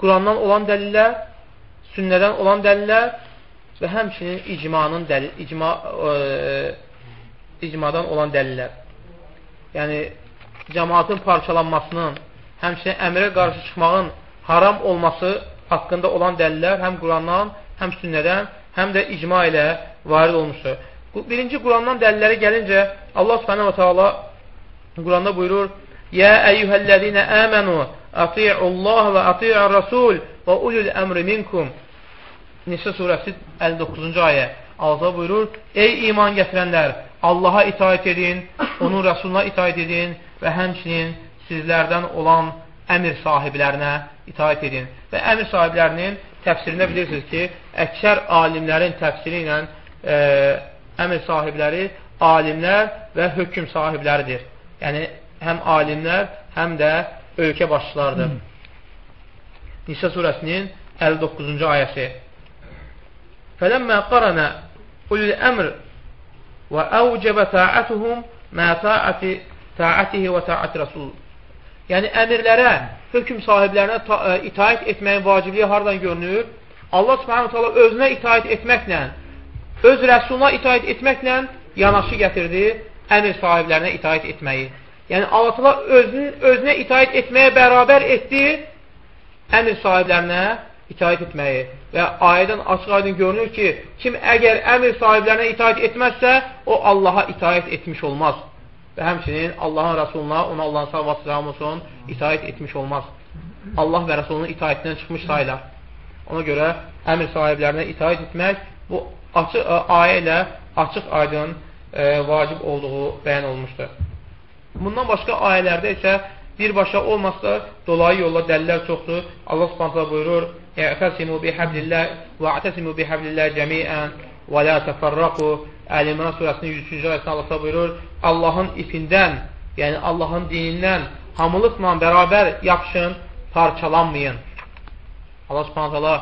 Qurandan olan dəlillər, sünnədən olan dəlillər və həmçinin icmanın dəlil, icma, e, icmadan olan dəlillər. Yəni, cəmaatın parçalanmasının, həmçinin əmrə qarşı çıxmağın haram olması haqqında olan dəlillər həm Qurandan, həm sünnədən, həm də icma ilə varid olmuşdur. Birinci Qurandan dəlilləri gəlincə, Allah subhanahu wa ta'ala Quranda buyurur, Yə əyyuhəl-ləzinə əmənu Ati'ullah və ati'ur rasul və ulul əmri minkum. Nisə surəsi 59-cu ayə. Allah buyurur: Ey iman gətirənlər, Allaha itaat edin, onun rəsuluna itaat edin və həmçinin sizlərdən olan əmir sahiblərinə itaat edin. Və əmir sahiblərinin təfsirində bilirsiniz ki, əksər alimlərin təfsiri ilə e, əmir sahibləri alimlər və hökm sahibləridir. Yəni, həm alimlər, həm də ölkə başçılarıdır. Nisə surəsinin 59-cu ayəsi. Fələmmə qarənə ulul əmr və əvcəbə ta'atuhum mə ta'ati ta'atihi və ta'ati rasul. Yəni, əmirlərə, hökm sahiblərinə e, itaət etməyin vacibliyi haradan görünür? Allah subhanahu ta'ala özünə itaət etməklə, öz rəsuluna itaət etməklə yanaşı gətirdi əmir sahiblərinə itaət etməyi. Yəni Allah təala özünün özünə itaat etməyə bərabər etdi əmr sahiblərinə itaat etməyi. Və ayədən açıq-aydın görünür ki, kim əgər əmr sahiblərinə itaat etməzsə, o Allaha itaat etmiş olmaz. Və həmçinin Allahın Rəsuluna, ona Allahın sallallahu əleyhi olsun, itaat etmiş olmaz. Allah və Rəsulunun itaətindən çıxmış sayılar. Ona görə əmr sahiblərinə itaat etmək bu açıq ayə ilə açıq-aydın e, vacib olduğu bəyan olmuşdur. Bundan başqa ayələrdə isə birbaşa olmasa dolayı yolla dəlillər çoxdur. Allah Subhanahu buyurur: "Ə'təsimu bihablillah və a'təsimu bihablillah cəmi'an və la təfərraqu." Əl-İmran surəsinin 103-cü ayəsində Allah buyurur: "Allahın ipindən, yəni Allahın dinindən hamılıqla bərabər yapışın, parçalanmayın." Allah Subhanahu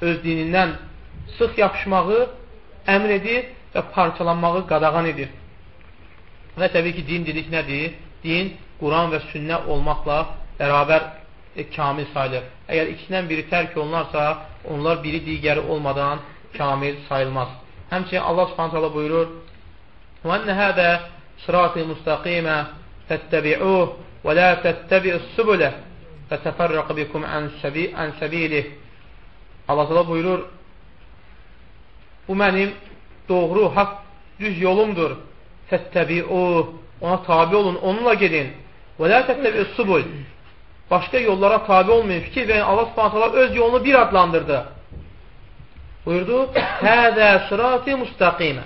öz dinindən sıx yapışmağı əmr edir və parçalanmağı qadağan edir. Və təbii ki, din dedik nədir? Din Quran və sünnə olmaqla bərabər e, kamil sayılır. Əgər ikisindən biri tərk olunarsa, onlar biri digəri olmadan kamil sayılmaz. Həmçinin Allah subhanət buyurur, وَأَنَّ هَذَا صِرَاطِ مُسْتَقِيمًا فَاتَّبِعُوهُ وَلَا تَتَّبِعُ السُّبُلَ فَتَفَرَّقَ بِكُمْ عَنْ سَبِيلِهِ Allah buyurur, bu mənim doğru, haqq, düz yolumdur. Fəttəbi'u, ona tabi olun, onunla gedin. Və lə təttəbi'u subul. Başqa yollara tabi olmayın. Fikir verin, Allah subhanətələ öz yolunu bir adlandırdı. Buyurdu, Həzə sırati müstəqimə.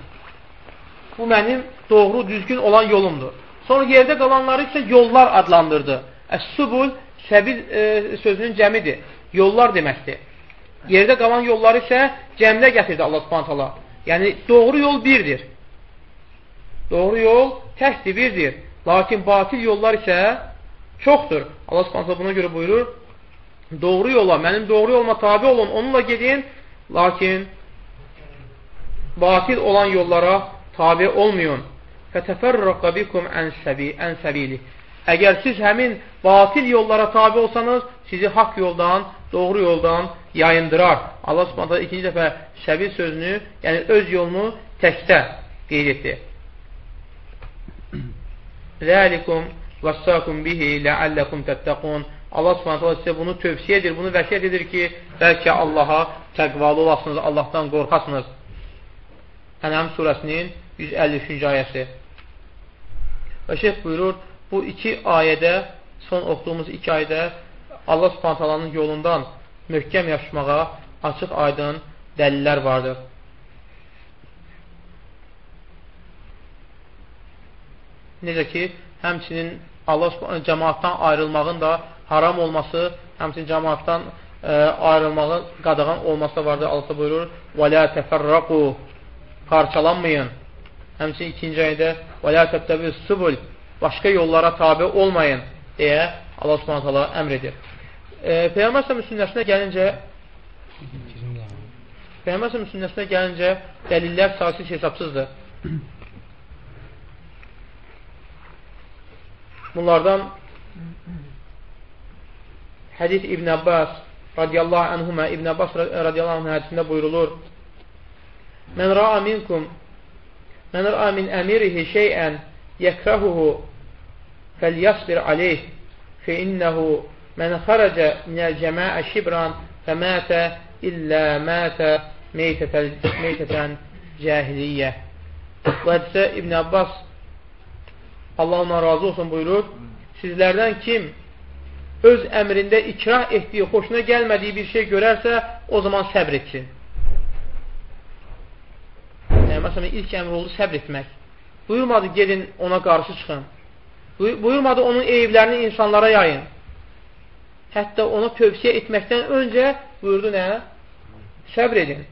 Bu mənim doğru, düzgün olan yolumdur. Sonra yerdə qalanları isə yollar adlandırdı. Əs-subul səbil e, sözünün cəmidir. Yollar deməkdir. Yerdə qalan yolları isə cəmlə gətirdi Allah subhanətələ. Yəni, doğru yol birdir. Doğru yol təkdir, birdir. Lakin batil yollar isə çoxdur. Allah subhanətələ buna görə buyurur, doğru yola, mənim doğru yoluma tabi olun, onunla gedin, lakin batil olan yollara tabi olmayın. Fətəfərrəqə bikum ən səbili. Əgər siz həmin batil yollara tabi olsanız, sizi haqq yoldan, doğru yoldan yayındırar. Allah subhanətə ikinci dəfə səbil sözünü, yəni öz yolunu təkdə qeyd etdi. Zəlikum vəssakum bihi ləalləkum təttəqun. Allah subhanətə sizə bunu tövsiyə edir, bunu vəsiyyət edir ki, bəlkə Allaha təqvalı olasınız, Allahdan qorxasınız. Ənəm surəsinin 153-cü ayəsi. Və şeyh buyurur, bu iki ayədə, son oxuduğumuz iki ayədə Allah subhantalanın yolundan möhkəm yaşmağa açıq aydın dəlillər vardır. Necə ki, həmçinin Allah cəmaatdan ayrılmağın da haram olması, həmçinin cəmaatdan ə, e, ayrılmağın qadağan olması da vardır. Allah buyurur: "Və la təfərraqu" parçalanmayın. Həmçin ikinci ayədə və lə təbtəbi subul başqa yollara tabi olmayın deyə Allah Subhanahu taala əmr edir. E, Peyğəmbər sallallahu sünnəsinə gəlincə Peyğəmbər sallallahu sünnəsinə gəlincə dəlillər saysız hesabsızdır. Bunlardan hədis İbn Abbas radiyallahu anhuma İbn Abbas radiyallahu anh hədisində buyurulur Mən ra'a minkum Mən rəa min əmirihi şeyən yəkrəhuhu fəlyəsbir aleyh fə innəhu mən xərəcə minəl cəməə şibran fə mətə illə mətə meytətən cəhiliyyə. Bu hədisə İbn Abbas Allah ona razı olsun buyurur. Sizlərdən kim öz əmrində ikrah etdiyi, xoşuna gəlmədiyi bir şey görərsə, o zaman səbr etsin. Yəni, məsələn, ilk əmr oldu səbr etmək. Buyurmadı, gelin ona qarşı çıxın. Buyurmadı onun eyiblərini insanlara yayın. Hətta ona tövsiyə etməkdən öncə buyurdu nə? Səbr edin.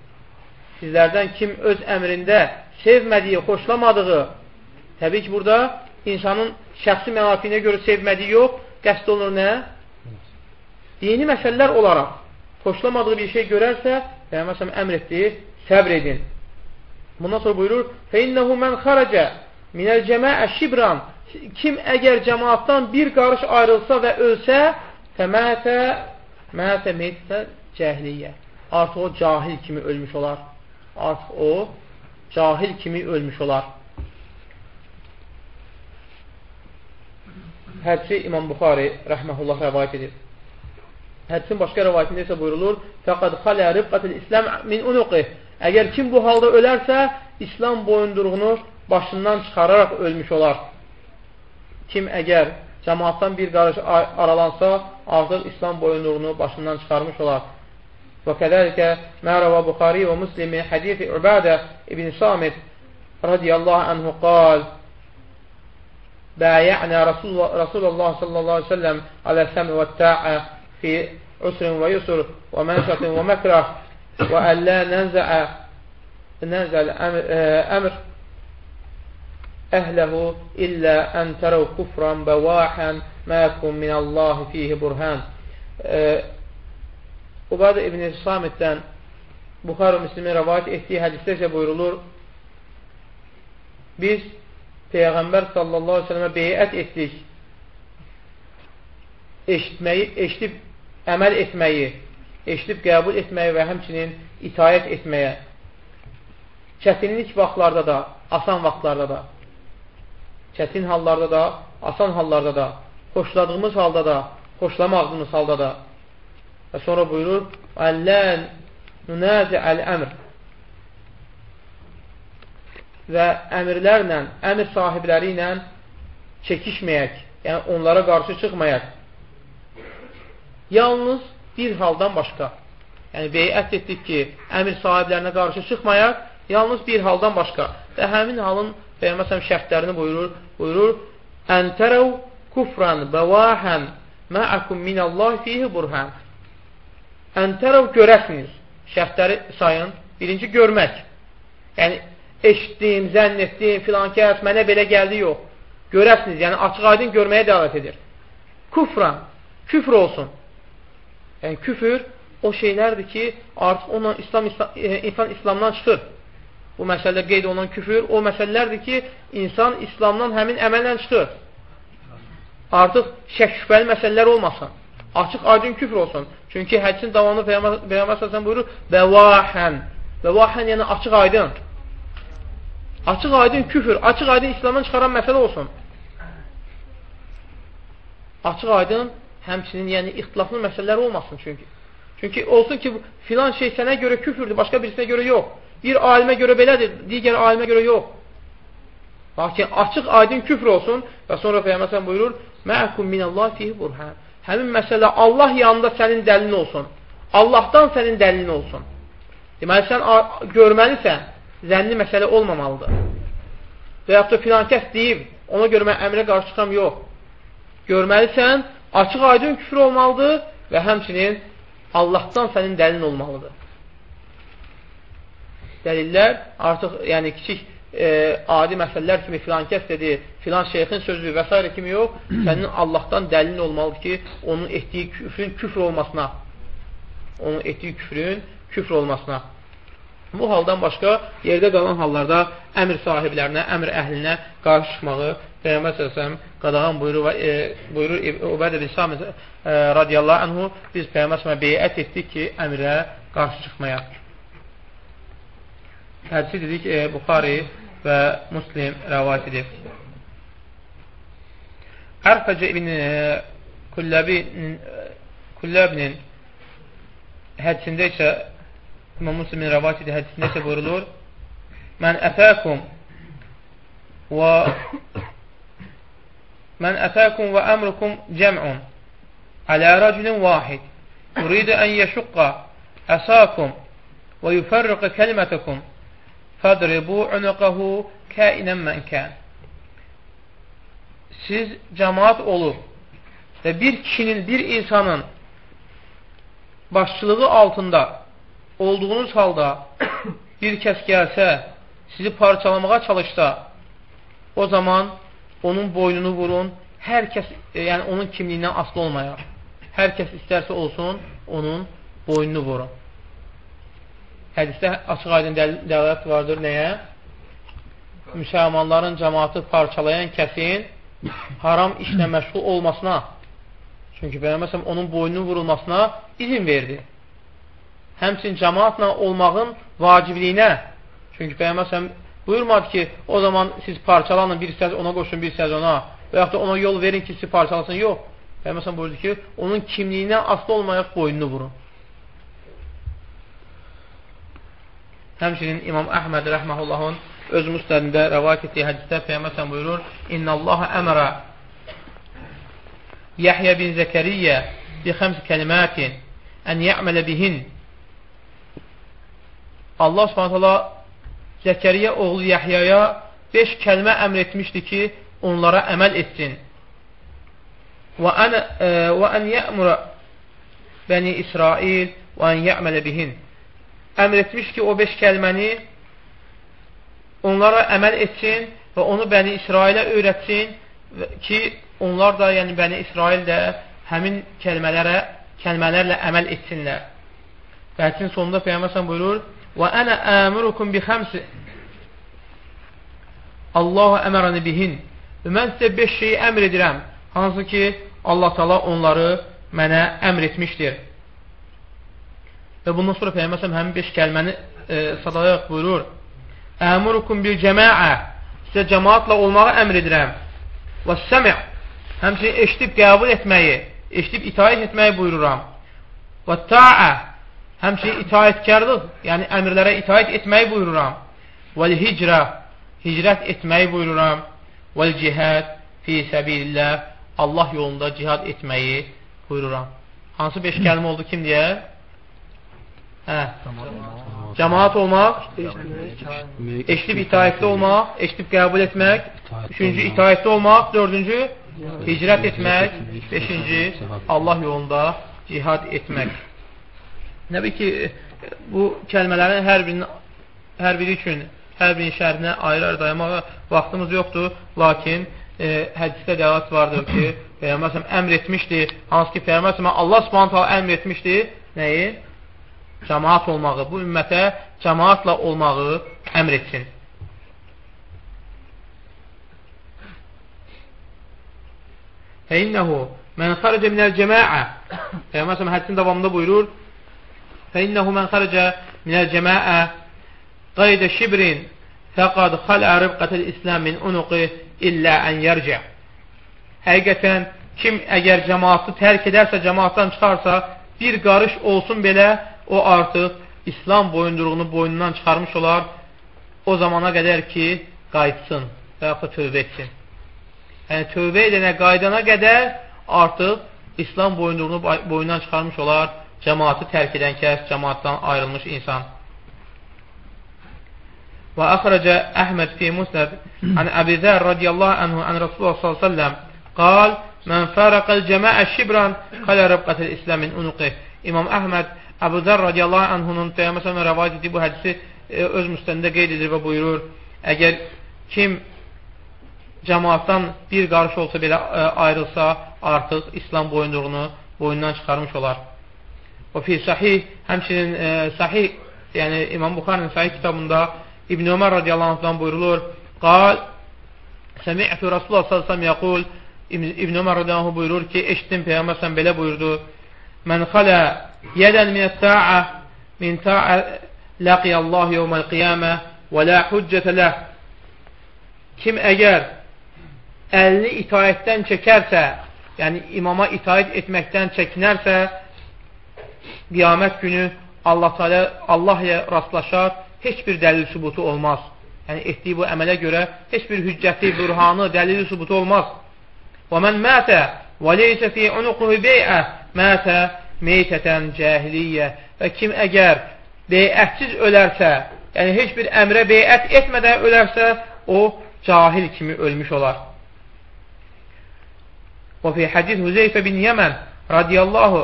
Sizlərdən kim öz əmrində sevmədiyi, xoşlamadığı, təbii ki, burada insanın şəxsi mənafiyinə görə sevmədiyi yox, qəst olunur nə? Dini məsələlər olaraq xoşlamadığı bir şey görərsə, Peyğəmbər əmr etdi, səbr edin. Bundan sonra buyurur: "Feinnehu men xaraca minel cema'a şibran" kim əgər cəmaatdan bir qarış ayrılsa və ölsə, fəmətə mətə meytə cəhliyə. Artıq o cahil kimi ölmüş olar. Artıq o cahil kimi ölmüş olar. Hədsi İmam Buxari rəhməhullah rəvayət edir. Hədisin başqa rəvayətində isə buyurulur, fəqad xalə ribqatil İslam min unuqih. Əgər kim bu halda ölərsə, İslam boyunduruğunu başından çıxararaq ölmüş olar. Kim əgər cəmaatdan bir qarış aralansa, artıq İslam boyunduruğunu başından çıxarmış olar. Və kədəlikə Mərəvə Buxari və Müslimi hədisi Übədə ibn Samit radiyallahu anhu qal Bəyə'nə Rasulullah sallallahu aleyhi ve sellem alə səmi və tə'ə fi usrin və yusur və mənşətin və məkrah və əllə nənzəə nənzəl əmr əhləhu illə ən tərəv kufran bəvahən məkum minəllahi fihi burhən Ubad ibn-i Samitdən Buxar-ı Müslümin rəvayət etdiyi hədisdə isə buyurulur biz Peyğəmbər sallallahu aleyhi ve sellemə beyət etdik eşitməyi, eşitib əməl etməyi eşitib qəbul etməyi və həmçinin itayət etməyə, çətinlik vaxtlarda da, asan vaxtlarda da, çətin hallarda da, asan hallarda da, xoşladığımız halda da, xoşlamadığımız halda da. Və sonra buyurur, Əllən nünəzi əl-əmr və əmirlərlə, əmir sahibləri ilə çəkişməyək, yəni onlara qarşı çıxmayaq. Yalnız bir haldan başqa. Yəni, beyət etdik ki, əmir sahiblərinə qarşı çıxmayaq, yalnız bir haldan başqa. Və həmin halın Peyyəməsəm şərtlərini buyurur, buyurur, Əntərəv kufran bəvahən məəkum minəllahi fihi burhən. Əntərəv görəsiniz. Şərtləri sayın. Birinci, görmək. Yəni, eşitdim, zənn etdim, filan kəs, mənə belə gəldi, yox. Görəsiniz, yəni açıq aydın görməyə dəvət edir. Kufran, küfr olsun. Yəni, küfür o şeylərdir ki, artıq onunla İslam, e, insan İslamdan çıxır. Bu məsələdə qeyd olunan küfür o məsələlərdir ki, insan İslamdan həmin əməllə çıxır. Artıq şək şübhəli məsələlər olmasın. Açıq aydın küfr olsun. Çünki hədisin davamlı Peyğəmbər səsən buyurur, bəvahən. Bəvahən yəni açıq aydın. Açıq aydın küfür, açıq aydın İslamdan çıxaran məsələ olsun. Açıq aydın həmçinin yəni ixtilaflı məsələlər olmasın çünki. Çünki olsun ki, filan şey sənə görə küfürdür, başqa birisinə görə yox. Bir alimə görə belədir, digər alimə görə yox. Lakin açıq aydın küfr olsun və sonra Peyyəməsən buyurur, Məəkum minəllah fihi burhən. Həmin məsələ Allah yanında sənin dəlin olsun. Allahdan sənin dəlin olsun. Deməli, sən görməlisən, zənni məsələ olmamalıdır. Və yaxud da filan kəs deyib, ona görə mən əmrə qarşı çıxam, yox. Görməlisən, açıq aydın küfür olmalıdır və həmçinin Allahdan sənin dəlin olmalıdır. Dəlillər artıq, yəni kiçik e, adi məsələlər kimi filan kəs dedi, filan şeyxin sözü və s. kimi yox, sənin Allahdan dəlin olmalıdır ki, onun etdiyi küfrün küfr olmasına, onun etdiyi küfrün küfr olmasına. Bu haldan başqa yerdə qalan hallarda əmr sahiblərinə, əmr əhlinə qarşı çıxmağı Peyğəmbər səsəm qadağan buyurur və e, buyurur Ubədə bin Samit e, radiyallahu anhu biz Peyğəmbər səsəmə beyət etdik ki, əmrə qarşı çıxmayaq. Hədisi dedik e, Buxari və Muslim rəvayət edir. Ərfəcə ibn e, Kulləbinin hədisində isə İmam Müslimin rəvat edir hədisində isə buyurulur Mən ətəkum və Və əmrukum cəm'un alə rəculun vahid yuridu ən yəşuqqa əsakum və yüfərriqə kəlimətəkum fədribu unuqəhu kəinən mən kən Siz cəmaat olub və bir kişinin, bir insanın başçılığı altında olduğunuz halda bir kəs gəlsə, sizi parçalamağa çalışsa, o zaman onun boynunu vurun, hər kəs, e, yəni onun kimliyindən aslı olmayaq. Hər kəs istərsə olsun, onun boynunu vurun. Hədisdə açıq aydın dəlilət vardır nəyə? Müsəlmanların cəmatı parçalayan kəsin haram işlə məşğul olmasına, çünki Peyğəmbər onun boynunun vurulmasına izin verdi həmçin cəmaatla olmağın vacibliyinə. Çünki Peyğəmbər buyurmadı ki, o zaman siz parçalanın, bir hissəz ona qoşun, bir hissəz ona və yaxud da ona yol verin ki, sizi parçalasın. Yox. Peyğəmbər buyurdu ki, onun kimliyinə aslı olmayaq boynunu vurun. Həmçinin İmam Əhməd rəhməhullahın öz müstədində rəvayət etdiyi hədisdə Peyğəmbər buyurur: "İnnallaha əmara Yahya bin Zəkəriyyə bi xəms kəlimatin ən ya'mələ bihin Allah subhanətələ Zəkəriyə oğlu Yahyaya beş kəlmə əmr etmişdi ki, onlara əməl etsin. Və ən yəmura bəni İsrail və ən yəmələ bihin. Əmr etmiş ki, o beş kəlməni onlara əməl etsin və onu bəni İsrailə öyrətsin ki, onlar da, yəni bəni İsrail də həmin kəlmələrə, kəlmələrlə əməl etsinlər. Və hətin sonunda Peyyəməsən buyurur, Əmurukum bi xəmsi Allahu əmərəni bihin mən sizə beş şeyi əmr edirəm hansı ki Allah tala onları mənə əmr etmişdir. Və bundan sonra Peyyəməsəm həmin beş kəlməni e, sadalayaq buyurur. Əmurukum bil cəməə sizə cəmaatla olmağı əmr edirəm. Və səmi' həmçinin eşitib qəbul etməyi eşitib itaət etməyi buyururam. Və ta'a Həmçinin itaətkarlıq, yəni əmrlərə itaət etməyi buyururam. Vəl hicrə, hicrət etməyi buyururam. Vəl cihad fi səbilillah. Allah yolunda cihad etməyi buyururam. Hansı beş kəlmə oldu kim deyər? Hə. Cəmaat olmaq, eşitib itaətli olmaq, eşitib qəbul etmək, üçüncü itaətli olmaq, dördüncü hicrət etmək, beşinci Allah yolunda cihad etmək. Nəbi ki, bu kəlmələrin hər birinin hər biri üçün hər birinin şərhinə ayrı-ayrı dayamağa vaxtımız yoxdur, lakin e, hədisdə dəlat vardır ki, Peyğəmbər əmr etmişdi, hansı ki, Peyğəmbər Allah subhanətə əmr etmişdi, nəyi? cəmaat olmağı, bu ümmətə cəmaatla olmağı əmr etsin. Fəinnəhu mən xərəcə minəl cəmaə Peyğəmbər hədisin davamında buyurur Fəinnəhu mən xərəcə minəl cəmaə qaydə şibrin fəqad xalə rıbqətəl İslam min unuqi illə ən yərcə Həqiqətən kim əgər cəmaatı tərk edərsə, cəmaatdan çıxarsa, bir qarış olsun belə o artıq İslam boyunduruğunu boynundan çıxarmış olar o zamana qədər ki, qayıtsın və yaxud tövbə etsin. Yəni, tövbə edənə, qaydana qədər artıq İslam boyunduruğunu boyundan çıxarmış olar, cəmaatı tərk edən kəs, cəmaatdan ayrılmış insan. Və əxrəcə Əhməd fi Musnəd ən Əbi Zər radiyallahu anhu ən Rasulullah sallallahu aleyhi ve sellem qal, mən fərəqəl cəməə şibran qalə rəbqətəl İsləmin unuqih. İmam Əhməd Əbu Zər radiyallahu anhunun Peyğəmbər rəvayət etdiyi bu hədisi e, öz müstəndə qeyd edir və buyurur, əgər kim cəmaatdan bir qarış olsa belə ə, e, ayrılsa, artıq İslam boyunluğunu boyundan çıxarmış olar. O fi sahih, həmçinin e, sahih, yəni İmam Buxarın sahih kitabında İbn Ömər radiyallahu anhdan buyurulur, qal, səmi'tu Rasulullah sallallahu yaqul, İbn Ömər radiyallahu anh buyurur ki, eşitdim Peyğəmbər sən belə buyurdu, mən xalə yədən minət ta'a min ta'a laqiyallahu yevməl qiyamə və la hüccətə ləh. Kim əgər əlini itaətdən çəkərsə, yəni imama itaət etməkdən çəkinərsə, qiyamət günü Allah Teala Allah ilə rastlaşar, heç bir dəlil sübutu olmaz. Yəni etdiyi bu əmələ görə heç bir hüccəti, bürhanı, dəlili sübutu olmaz. Və mən mətə və leysə fi unuquhu bey'ə mətə meytətən cəhiliyyə və kim əgər beyətsiz ölərsə, yəni heç bir əmrə beyət etmədən ölərsə, o cahil kimi ölmüş olar. Və fi hədis Hüzeyfə bin Yəmən radiyallahu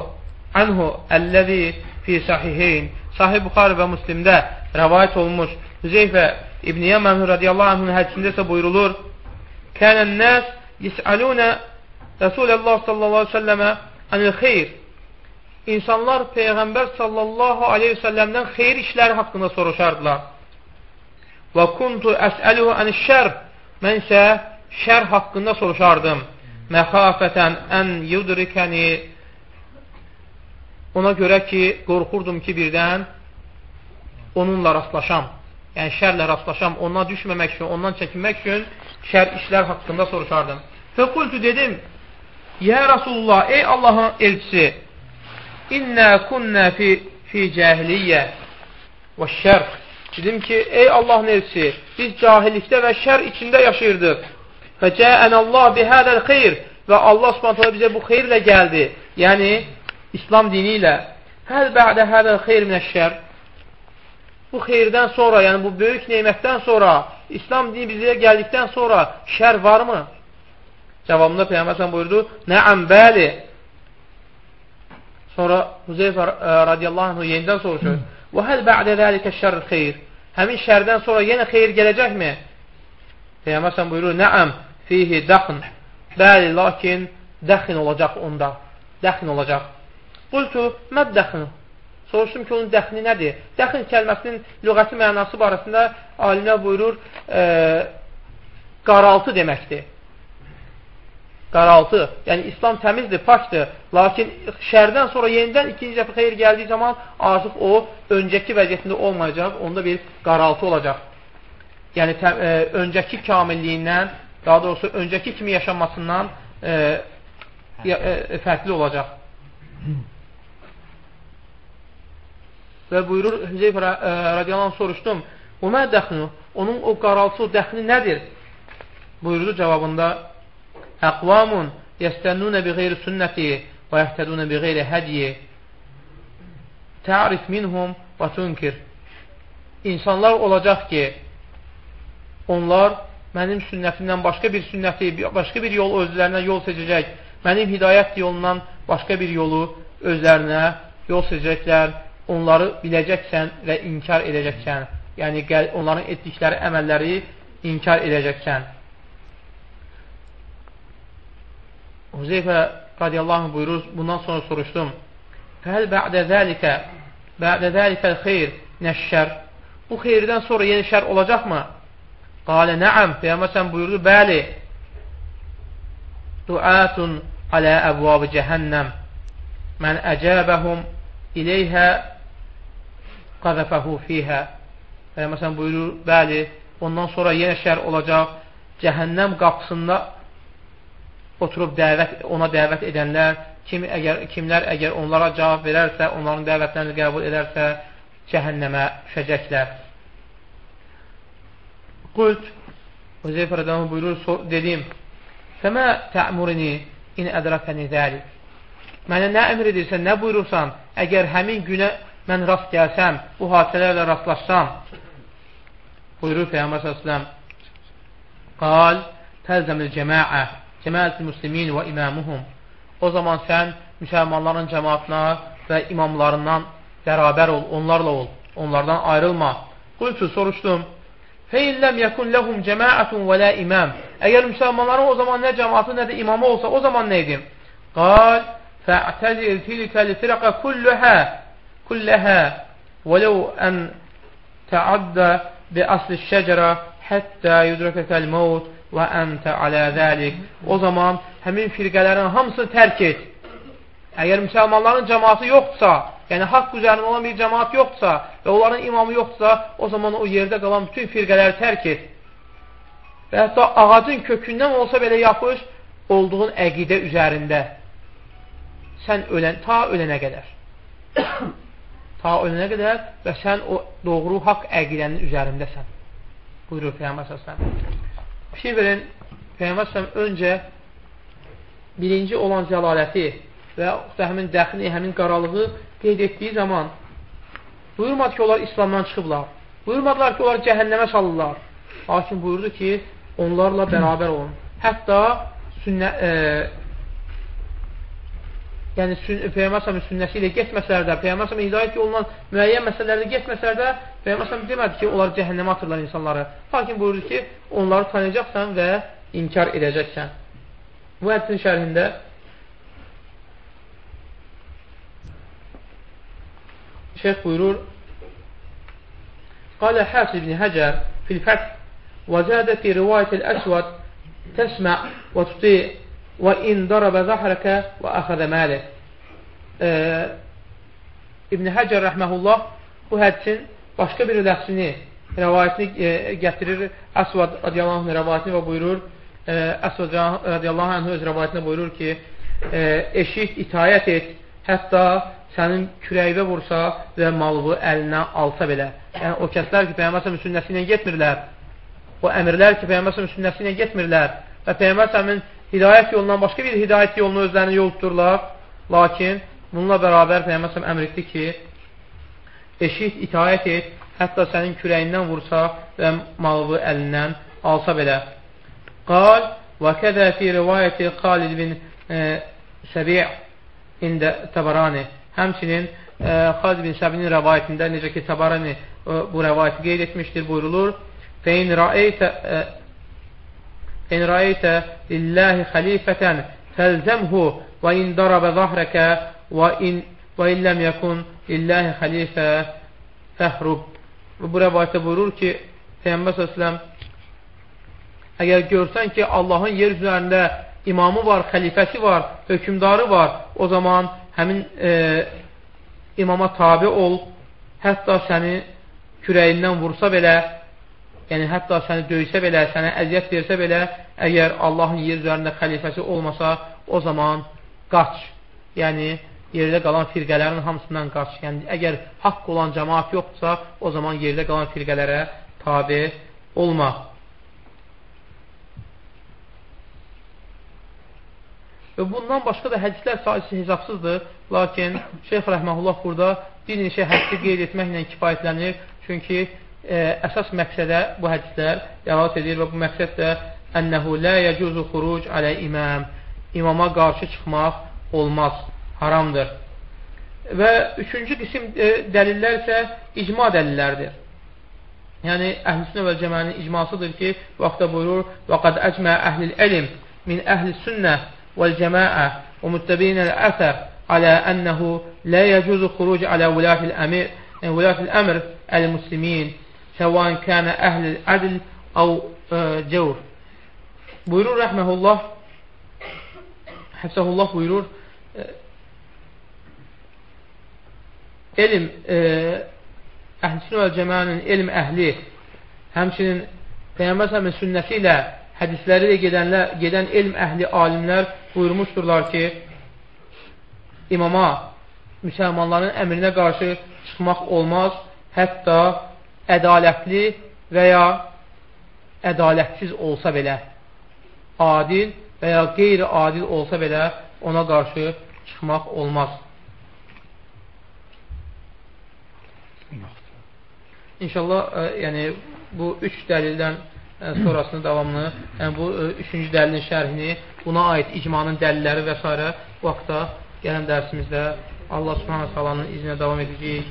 anhu əlləzi fi sahiheyn Sahih Buxarı və Müslimdə rəvayət olunmuş. Hüzeyfə İbn Yəmən radiyallahu anhun hədisində isə buyurulur. Kənən nəs yis'alunə Rəsuləllah sallallahu aleyhi ve səlləmə anil xeyr. İnsanlar Peyğəmbər sallallahu aleyhi və səlləmdən xeyir işləri haqqında soruşardılar. Və kuntu əsəluhu ənişşər Mən isə şər haqqında soruşardım. Məxafətən ən yudrikəni ona görə ki, qorxurdum ki, birdən onunla rastlaşam. Yəni, şərlə rastlaşam, ondan düşməmək üçün, ondan çəkinmək üçün şər işlər haqqında soruşardım. Fəqultu dedim, Yə Rasulullah, ey Allahın elçisi, İnna kunna fi fi cahiliyyə və şər. Dedim ki, ey Allahın elçisi, biz cahillikdə və şər içində yaşayırdıq. Və cəənəllah bihədəl xeyr və Allah Subhanahu bizə bu xeyirlə gəldi. Yəni İslam dini ilə. Həl bə'də hədəl xeyr minəşşər. Bu xeyirdən sonra, yəni bu böyük nemətdən sonra, İslam dini bizə gəldikdən sonra şər varmı? Cavabında Peyğəmbər buyurdu: "Nəam, bəli." Sonra Huzeyfə e, radiyallahu anh yenidən soruşur. Və həl bə'də zəlikə şərr xeyr. Həmin şərdən sonra yenə xeyir gələcəkmi? Peyğəmbər sən buyurur, nəəm, fihi dəxn. Bəli, lakin dəxin olacaq onda. Dəxin olacaq. Qultu, məd dəxin? Soruşdum ki, onun dəxni nədir? Dəxin kəlməsinin lüğəti mənası barəsində alimlər buyurur, e, qaraltı deməkdir qaraltı. Yəni, İslam təmizdir, pakdır. Lakin şərdən sonra yenidən ikinci dəfə xeyir gəldiyi zaman artıq o, öncəki vəziyyətində olmayacaq, onda bir qaraltı olacaq. Yəni, tə, e, öncəki kamilliyindən, daha doğrusu, öncəki kimi yaşanmasından e, e, fərqli olacaq. Və buyurur, Hüzeyf e, radiyallahu soruşdum, O mə dəxnu? Onun o qaraltı, o dəxni nədir? Buyurdu cavabında Əqvamun yəstənnunə bi qeyri sünnəti və yəhtədunə bi qeyri hədiyi Tərif minhum və tunkir İnsanlar olacaq ki, onlar mənim sünnətimdən başqa bir sünnəti, başqa bir yol özlərinə yol seçəcək. Mənim hidayət yolundan başqa bir yolu özlərinə yol seçəcəklər. Onları biləcəksən və inkar edəcəksən. Yəni, onların etdikləri əməlləri inkar edəcəksən. Huzeyfə radiyallahu buyurur, bundan sonra soruşdum. Fəhəl bə'də zəlikə, bə'də zəlikəl xeyr, nəşşər. Bu xeyirdən sonra yeni şər olacaqmı? Qalə nəəm, Peyyəmbər sən buyurdu, bəli. Duatun alə əbvabı cəhənnəm. Mən əcəbəhum iləyhə qazəfəhu fiyhə. Peyyəmbər sən buyurur, bəli, ondan sonra yenə şər olacaq. Cəhənnəm qapısında oturub dəvət, ona dəvət edənlər, kim, əgər, kimlər əgər onlara cavab verərsə, onların dəvətlərini qəbul edərsə, cəhənnəmə düşəcəklər. Qult, Hüzeyfə rədəmə buyurur, sor, dedim, Fəmə tə'murini in ədrəkəni zəlik. Mənə nə əmr edirsən, nə buyurursan, əgər həmin günə mən rast gəlsəm, bu hadisələrlə rastlaşsam, buyurur Peyyəmbər s.ə.v. Qal, təlzəmil cəmaə, cəmaətil muslimin və imamuhum. O zaman sən müsəlmanların cəmaatına və imamlarından bərabər ol, onlarla ol, onlardan ayrılma. Qultu, soruşdum, Fein ləm yəkun ləhum cəmaətun və lə imam. Əgər müsəlmanların o zaman nə cəmaatı, nə də imamı olsa, o zaman nə edim? Qal, fə'təzil tilkə li firqə kulləhə, vələv ən təaddə bi asli şəcərə həttə yudrəkəkəl məvd və əntə alə zəlik. O zaman həmin firqələrin hamısını tərk et. Əgər müsəlmanların cəmaatı yoxdursa, yəni haqq üzərində olan bir cəmaat yoxdursa və onların imamı yoxdursa, o zaman o yerdə qalan bütün firqələri tərk et. Və hətta ağacın kökündən olsa belə yapış, olduğun əqidə üzərində sən ölən, ta ölənə qədər. ta ölənə qədər və sən o doğru haqq əqidənin üzərindəsən. Buyurur Peyyəmbər səsləm. Fikir verin, Peyyəmbər səsləm öncə birinci olan zəlaləti və həmin dəxini, həmin qaralığı qeyd etdiyi zaman buyurmadı ki, onlar İslamdan çıxıblar. Buyurmadılar ki, onlar cəhənnəmə salırlar. Lakin buyurdu ki, onlarla bərabər olun. Hətta sünnə, e, yəni sün, Peyyəmbər səmin sünnəsi ilə getməsələr də, Peyyəmbər səmin hidayət yolundan müəyyən məsələlərdə getməsələr də, Peyyəmbər səmin demədi ki, onlar cəhənnəmə atırlar insanları. Lakin buyurdu ki, onları tanıyacaqsan və inkar edəcəksən. Bu hədisin şərhində Şeyh buyurur قال حافظ بن هجر في الفتح وزاد في رواية الأسود تسمع وتطيع وإن ضرب ظهرك وأخذ مالك ee, İbn Həcər rəhməhullah bu hədisin başqa bir ləfsini, rəvayətini e, gətirir Əsvad radiyallahu anh rəvayətini və buyurur e, Əsvad radiyallahu anh öz rəvayətində buyurur ki e, eşit, itayət et hətta sənin kürəyivə vursa və malını əlindən alsa belə. Yəni, o kəslər ki, Peyyəməsəmin sünnəsi ilə getmirlər, o əmirlər ki, Peyyəməsəmin sünnəsi ilə getmirlər və Peyyəməsəmin hidayət yolundan başqa bir hidayət yolunu özlərini yol tuturlar, lakin bununla bərabər Peyyəməsəm əmr etdi ki, eşit, itayət et, hətta sənin kürəyindən vursa və malını əlindən alsa belə. Qal və kədə fi rivayəti Xalid bin e, Səbi' ində Təbarani Həmçinin e, Xalid bin Səbinin rəvayətində, necə ki, Tabarani e, bu rəvayəti qeyd etmişdir, buyurulur. Fein rəeytə lillahi xəlifətən fəlzəmhu və in darabə zahrəkə və in və illəm yəkun lillahi xəlifə fəhrub. Bu rəvayətdə buyurur ki, Peyyəmbər s.ə.v əgər görsən ki, Allahın yer üzərində imamı var, xəlifəsi var, hökümdarı var, o zaman həmin e, imama tabi ol, hətta səni kürəyindən vursa belə, yəni hətta səni döysə belə, sənə əziyyət versə belə, əgər Allahın yer üzərində xəlifəsi olmasa, o zaman qaç. Yəni, yerdə qalan firqələrin hamısından qaç. Yəni, əgər haqq olan cəmaat yoxdursa, o zaman yerdə qalan firqələrə tabi olma. Və bundan başqa da hədislər sayısı hesabsızdır. Lakin Şeyx Rəhməhullah burada bir neçə hədisi qeyd etməklə kifayətlənir. Çünki əsas məqsədə bu hədislər dəvat edir və bu məqsəd də ənəhu lə yəcuzu xuruc alə imam. İmama qarşı çıxmaq olmaz, haramdır. Və üçüncü qism e, dəlillər isə icma dəlillərdir. Yəni, əhl-i və cəmənin icmasıdır ki, vaxtda buyurur, وَقَدْ أَجْمَى أَهْلِ الْعِلِمِ مِنْ أَهْلِ السُنَّةِ وَالْجَمَاعَةِ وَمُتَّبِينَ الْأَثَرِ على أنه لا يجوز الخروج على ولاة الأمر ولاة الأمر المسلمين سواء كان أهل العدل أو cevr. Buyurur rəhməhullah Həfsəhullah buyurur elm e, əhlüsünə və cəmənin elm əhli həmçinin Peyyəmbər səmin sünnəsi ilə hədisləri ilə gedənlər, gedən elm əhli alimlər buyurmuşdurlar ki imama müsəlmanların əmrinə qarşı çıxmaq olmaz, hətta ədalətli və ya ədalətsiz olsa belə, adil və ya qeyri-adil olsa belə ona qarşı çıxmaq olmaz. İnşallah, ə, e, yəni bu üç dəlildən ə, e, sonrasını davamını, yəni bu ə, e, üçüncü dəlilin şərhini, buna aid icmanın dəlilləri və s. vaxtda gələn dərsimizdə Allah subhanə salanın izinə davam edəcəyik.